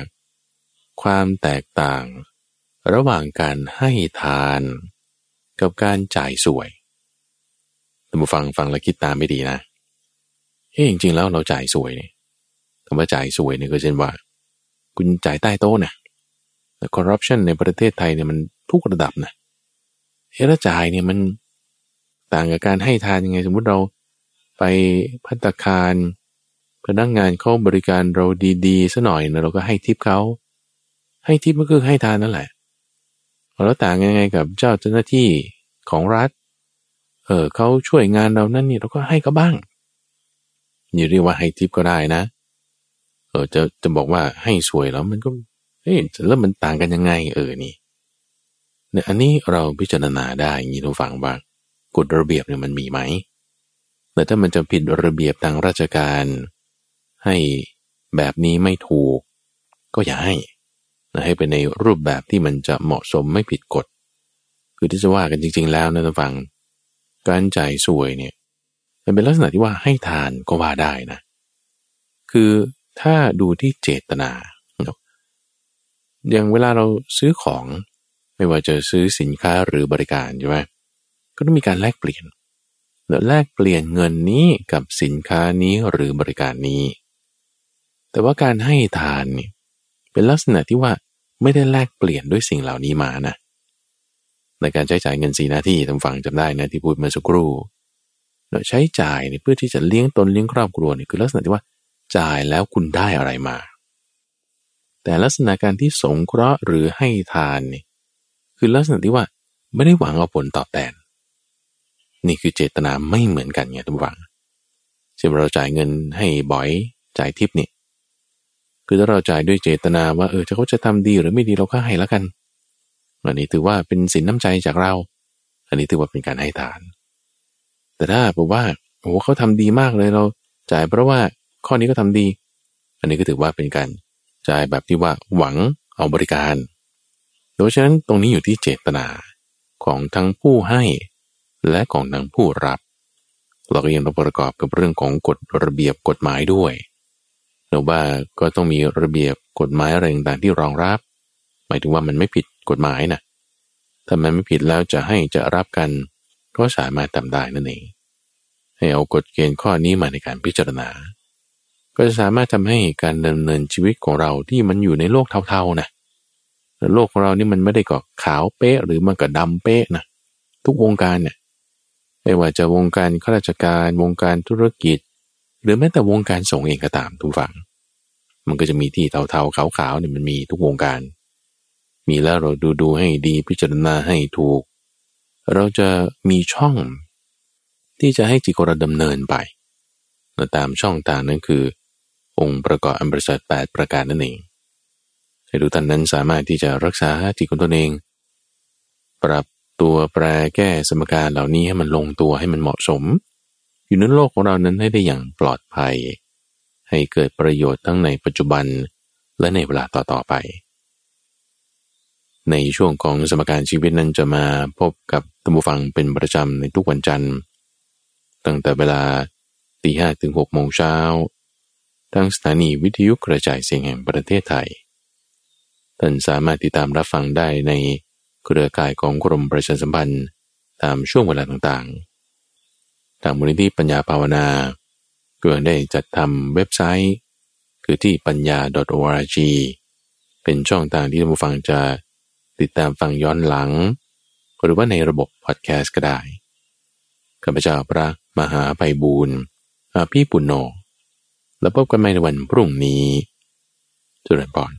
ความแตกต่าง ระหว่างการให้ทาน กับการจ่ายสวยท่านผู้ฟังฟังแล้วคิดตามไม่ดีนะเฮ้จริงๆแล้วเราจ่ายสวยเนี่ยคำว่าจ่ายสวยเนี่ยก็เช่นว่า คุณจ่ายใต้โต๊ะนะแต่คอร์รัปชันในประเทศไทยเนี่ยมันทุกระดับนะเฮ้แล้วจ่ายเนี่ยมันต่างกับการให้ทานยังไง สมมุติเราไปพัตคารพนักงานเขาบริการเราดีๆซะหน่อยนะเราก็ให้ทิปเขาให้ทิปก็คือให้ทานนั่นแหละ แล้วต่างยังไงกับเจ้าเจ้าหน้าที่ของรัฐ เออเขาช่วยงานเรานั่นนี่เราก็ให้เขาบ้างอย่าเรียกว่าให้ทิปก็ได้นะ เออจะจะบอกว่าให้สวยแล้วมันก็เฮ้ยแล้วมันต่างกันยังไง เออนี่เนี่ยอันนี้เราพิจารณาได้อย่างนี้ทุกฝังว่ากฎระเบียบเนี่ยมันมีไหมแต่ถ้ามันจะผิดระเบียบทางราชการ ให้แบบนี้ไม่ถูก ก็อย่าให้ ให้เป็นในรูปแบบที่มันจะเหมาะสมไม่ผิดกฎ คือที่จะว่ากันจริง ๆ แล้วนะท่านฟัง การจ่ายสวยเนี่ยมันเป็นลักษณะที่ว่าให้ทานก็ว่าได้นะ คือถ้าดูที่เจตนา อย่างเวลาเราซื้อของไม่ว่าจะซื้อสินค้าหรือบริการใช่ไหมก็ต้องมีการแลกเปลี่ยนแล้วแลกเปลี่ยนเงินนี้กับสินค้านี้หรือบริการนี้ แต่ว่าการให้ทานเนี่ยเป็นลักษณะที่ว่า ไม่ได้แลกเปลี่ยนด้วยสิ่งเหล่านี้มานะในการใช้จ่ายเงินสีหน้าที่ทางฝั่งจำได้นะที่พูดเมื่อสักครู่เราใช้จ่ายเพื่อที่จะเลี้ยงตนเลี้ยงครอบครัวนี่คือลักษณะที่ว่าจ่ายแล้วคุณได้อะไรมา แต่ลักษณะการที่สงเคราะห์หรือให้ทานนี่คือลักษณะที่ว่าไม่ได้หวังเอาผลตอบแทน นี่คือเจตนาไม่เหมือนกันไงทุกฝังเช่นเราจ่ายเงินให้บ่อยจ่ายทิปนี่ คือถ้าเราจ่ายด้วยเจตนาว่าเออจะเขาจะทำดีหรือไม่ดีเราก็ให้แล้วกัน อันนี้ถือว่าเป็นสินน้ำใจจากเรา อันนี้ถือว่าเป็นการให้ทาน แต่ถ้าบอกว่าโอ้เขาทำดีมากเลยเรา จ่ายเพราะว่าข้อนี้ก็ทำดี อันนี้ก็ถือว่าเป็นการจ่ายแบบที่ว่าหวังเอาบริการ โดยฉะนั้นตรงนี้อยู่ที่เจตนาของทั้งผู้ให้ และของทางผู้รับ เราก็ยังต้องประกอบกับเรื่องของกฎระเบียบกฎหมายด้วย หรือว่าก็ต้องมีระเบียบกฎหมายอะไรต่างๆที่รองรับ หมายถึงว่ามันไม่ผิดกฎหมายนะถ้ามันไม่ผิดแล้วจะให้จะรับกัน ก็สามารถทำได้นั่นเอง ให้เอากฎเกณฑ์ข้อนี้มาในการพิจารณา ก็จะสามารถทำให้การดำเนินชีวิตของเราที่มันอยู่ในโลกเท่าๆนะโลกของเรานี่มันไม่ได้ก็ขาวเป๊ะ หรือมันก็ดำเป๊ะนะทุกวงการเนี่ยไม่ว่าจะวงการข้าราชการวงการธุรกิจ หรือแม้แต่วงการส่งเองก็ตามทุกฝั่ง มันก็จะมีที่เทาๆขาวๆเนี่ยมันมีทุกวงการ มีแล้วเราดูดูให้ดีพิจารณาให้ถูก เราจะมีช่อง ที่จะให้จิตเราดำเนินไปและตามช่องทางนั้นคือ องค์ประกอบอันประเสริฐแปดประการนั่นเองให้ดูท่านนั้นสามารถที่จะรักษาจิตของตนเอง ปรับตัวแปรแก้สมการเหล่านี้ให้มันลงตัวให้มันเหมาะสม อยู่ในโลกของเรานั้นให้ได้อย่างปลอดภัย ให้เกิดประโยชน์ทั้งในปัจจุบันและในเวลาต่อๆไป ในช่วงของสมการชีวิตนั้นจะมาพบกับตัมบูฟังเป็นประจำในทุกวันจันทร์ ตั้งแต่เวลาตีห้ถึงหกโมงเช้าทางสถานีวิทยุกระจายเสียงแห่งประเทศไทย ท่านสามารถติดตามรับฟังได้ในเครือข่ายของกรมประชาสัมพันธ์ตามช่วงเวลาต่างๆ ทางมูลนิธิปัญญาภาวนา ก็ได้จัดทำเว็บไซต์ คือที่ปัญญา .org เป็นช่องทางที่ท่านผู้ฟังจะติดตามฟังย้อนหลัง หรือว่าในระบบพอดแคสต์ก็ได้ข้าพเจ้าพระมหาไพบูรณ์อาพี่ปุณโญแล้วพบกันใหม่ในวันพรุ่งนี้จุลปอน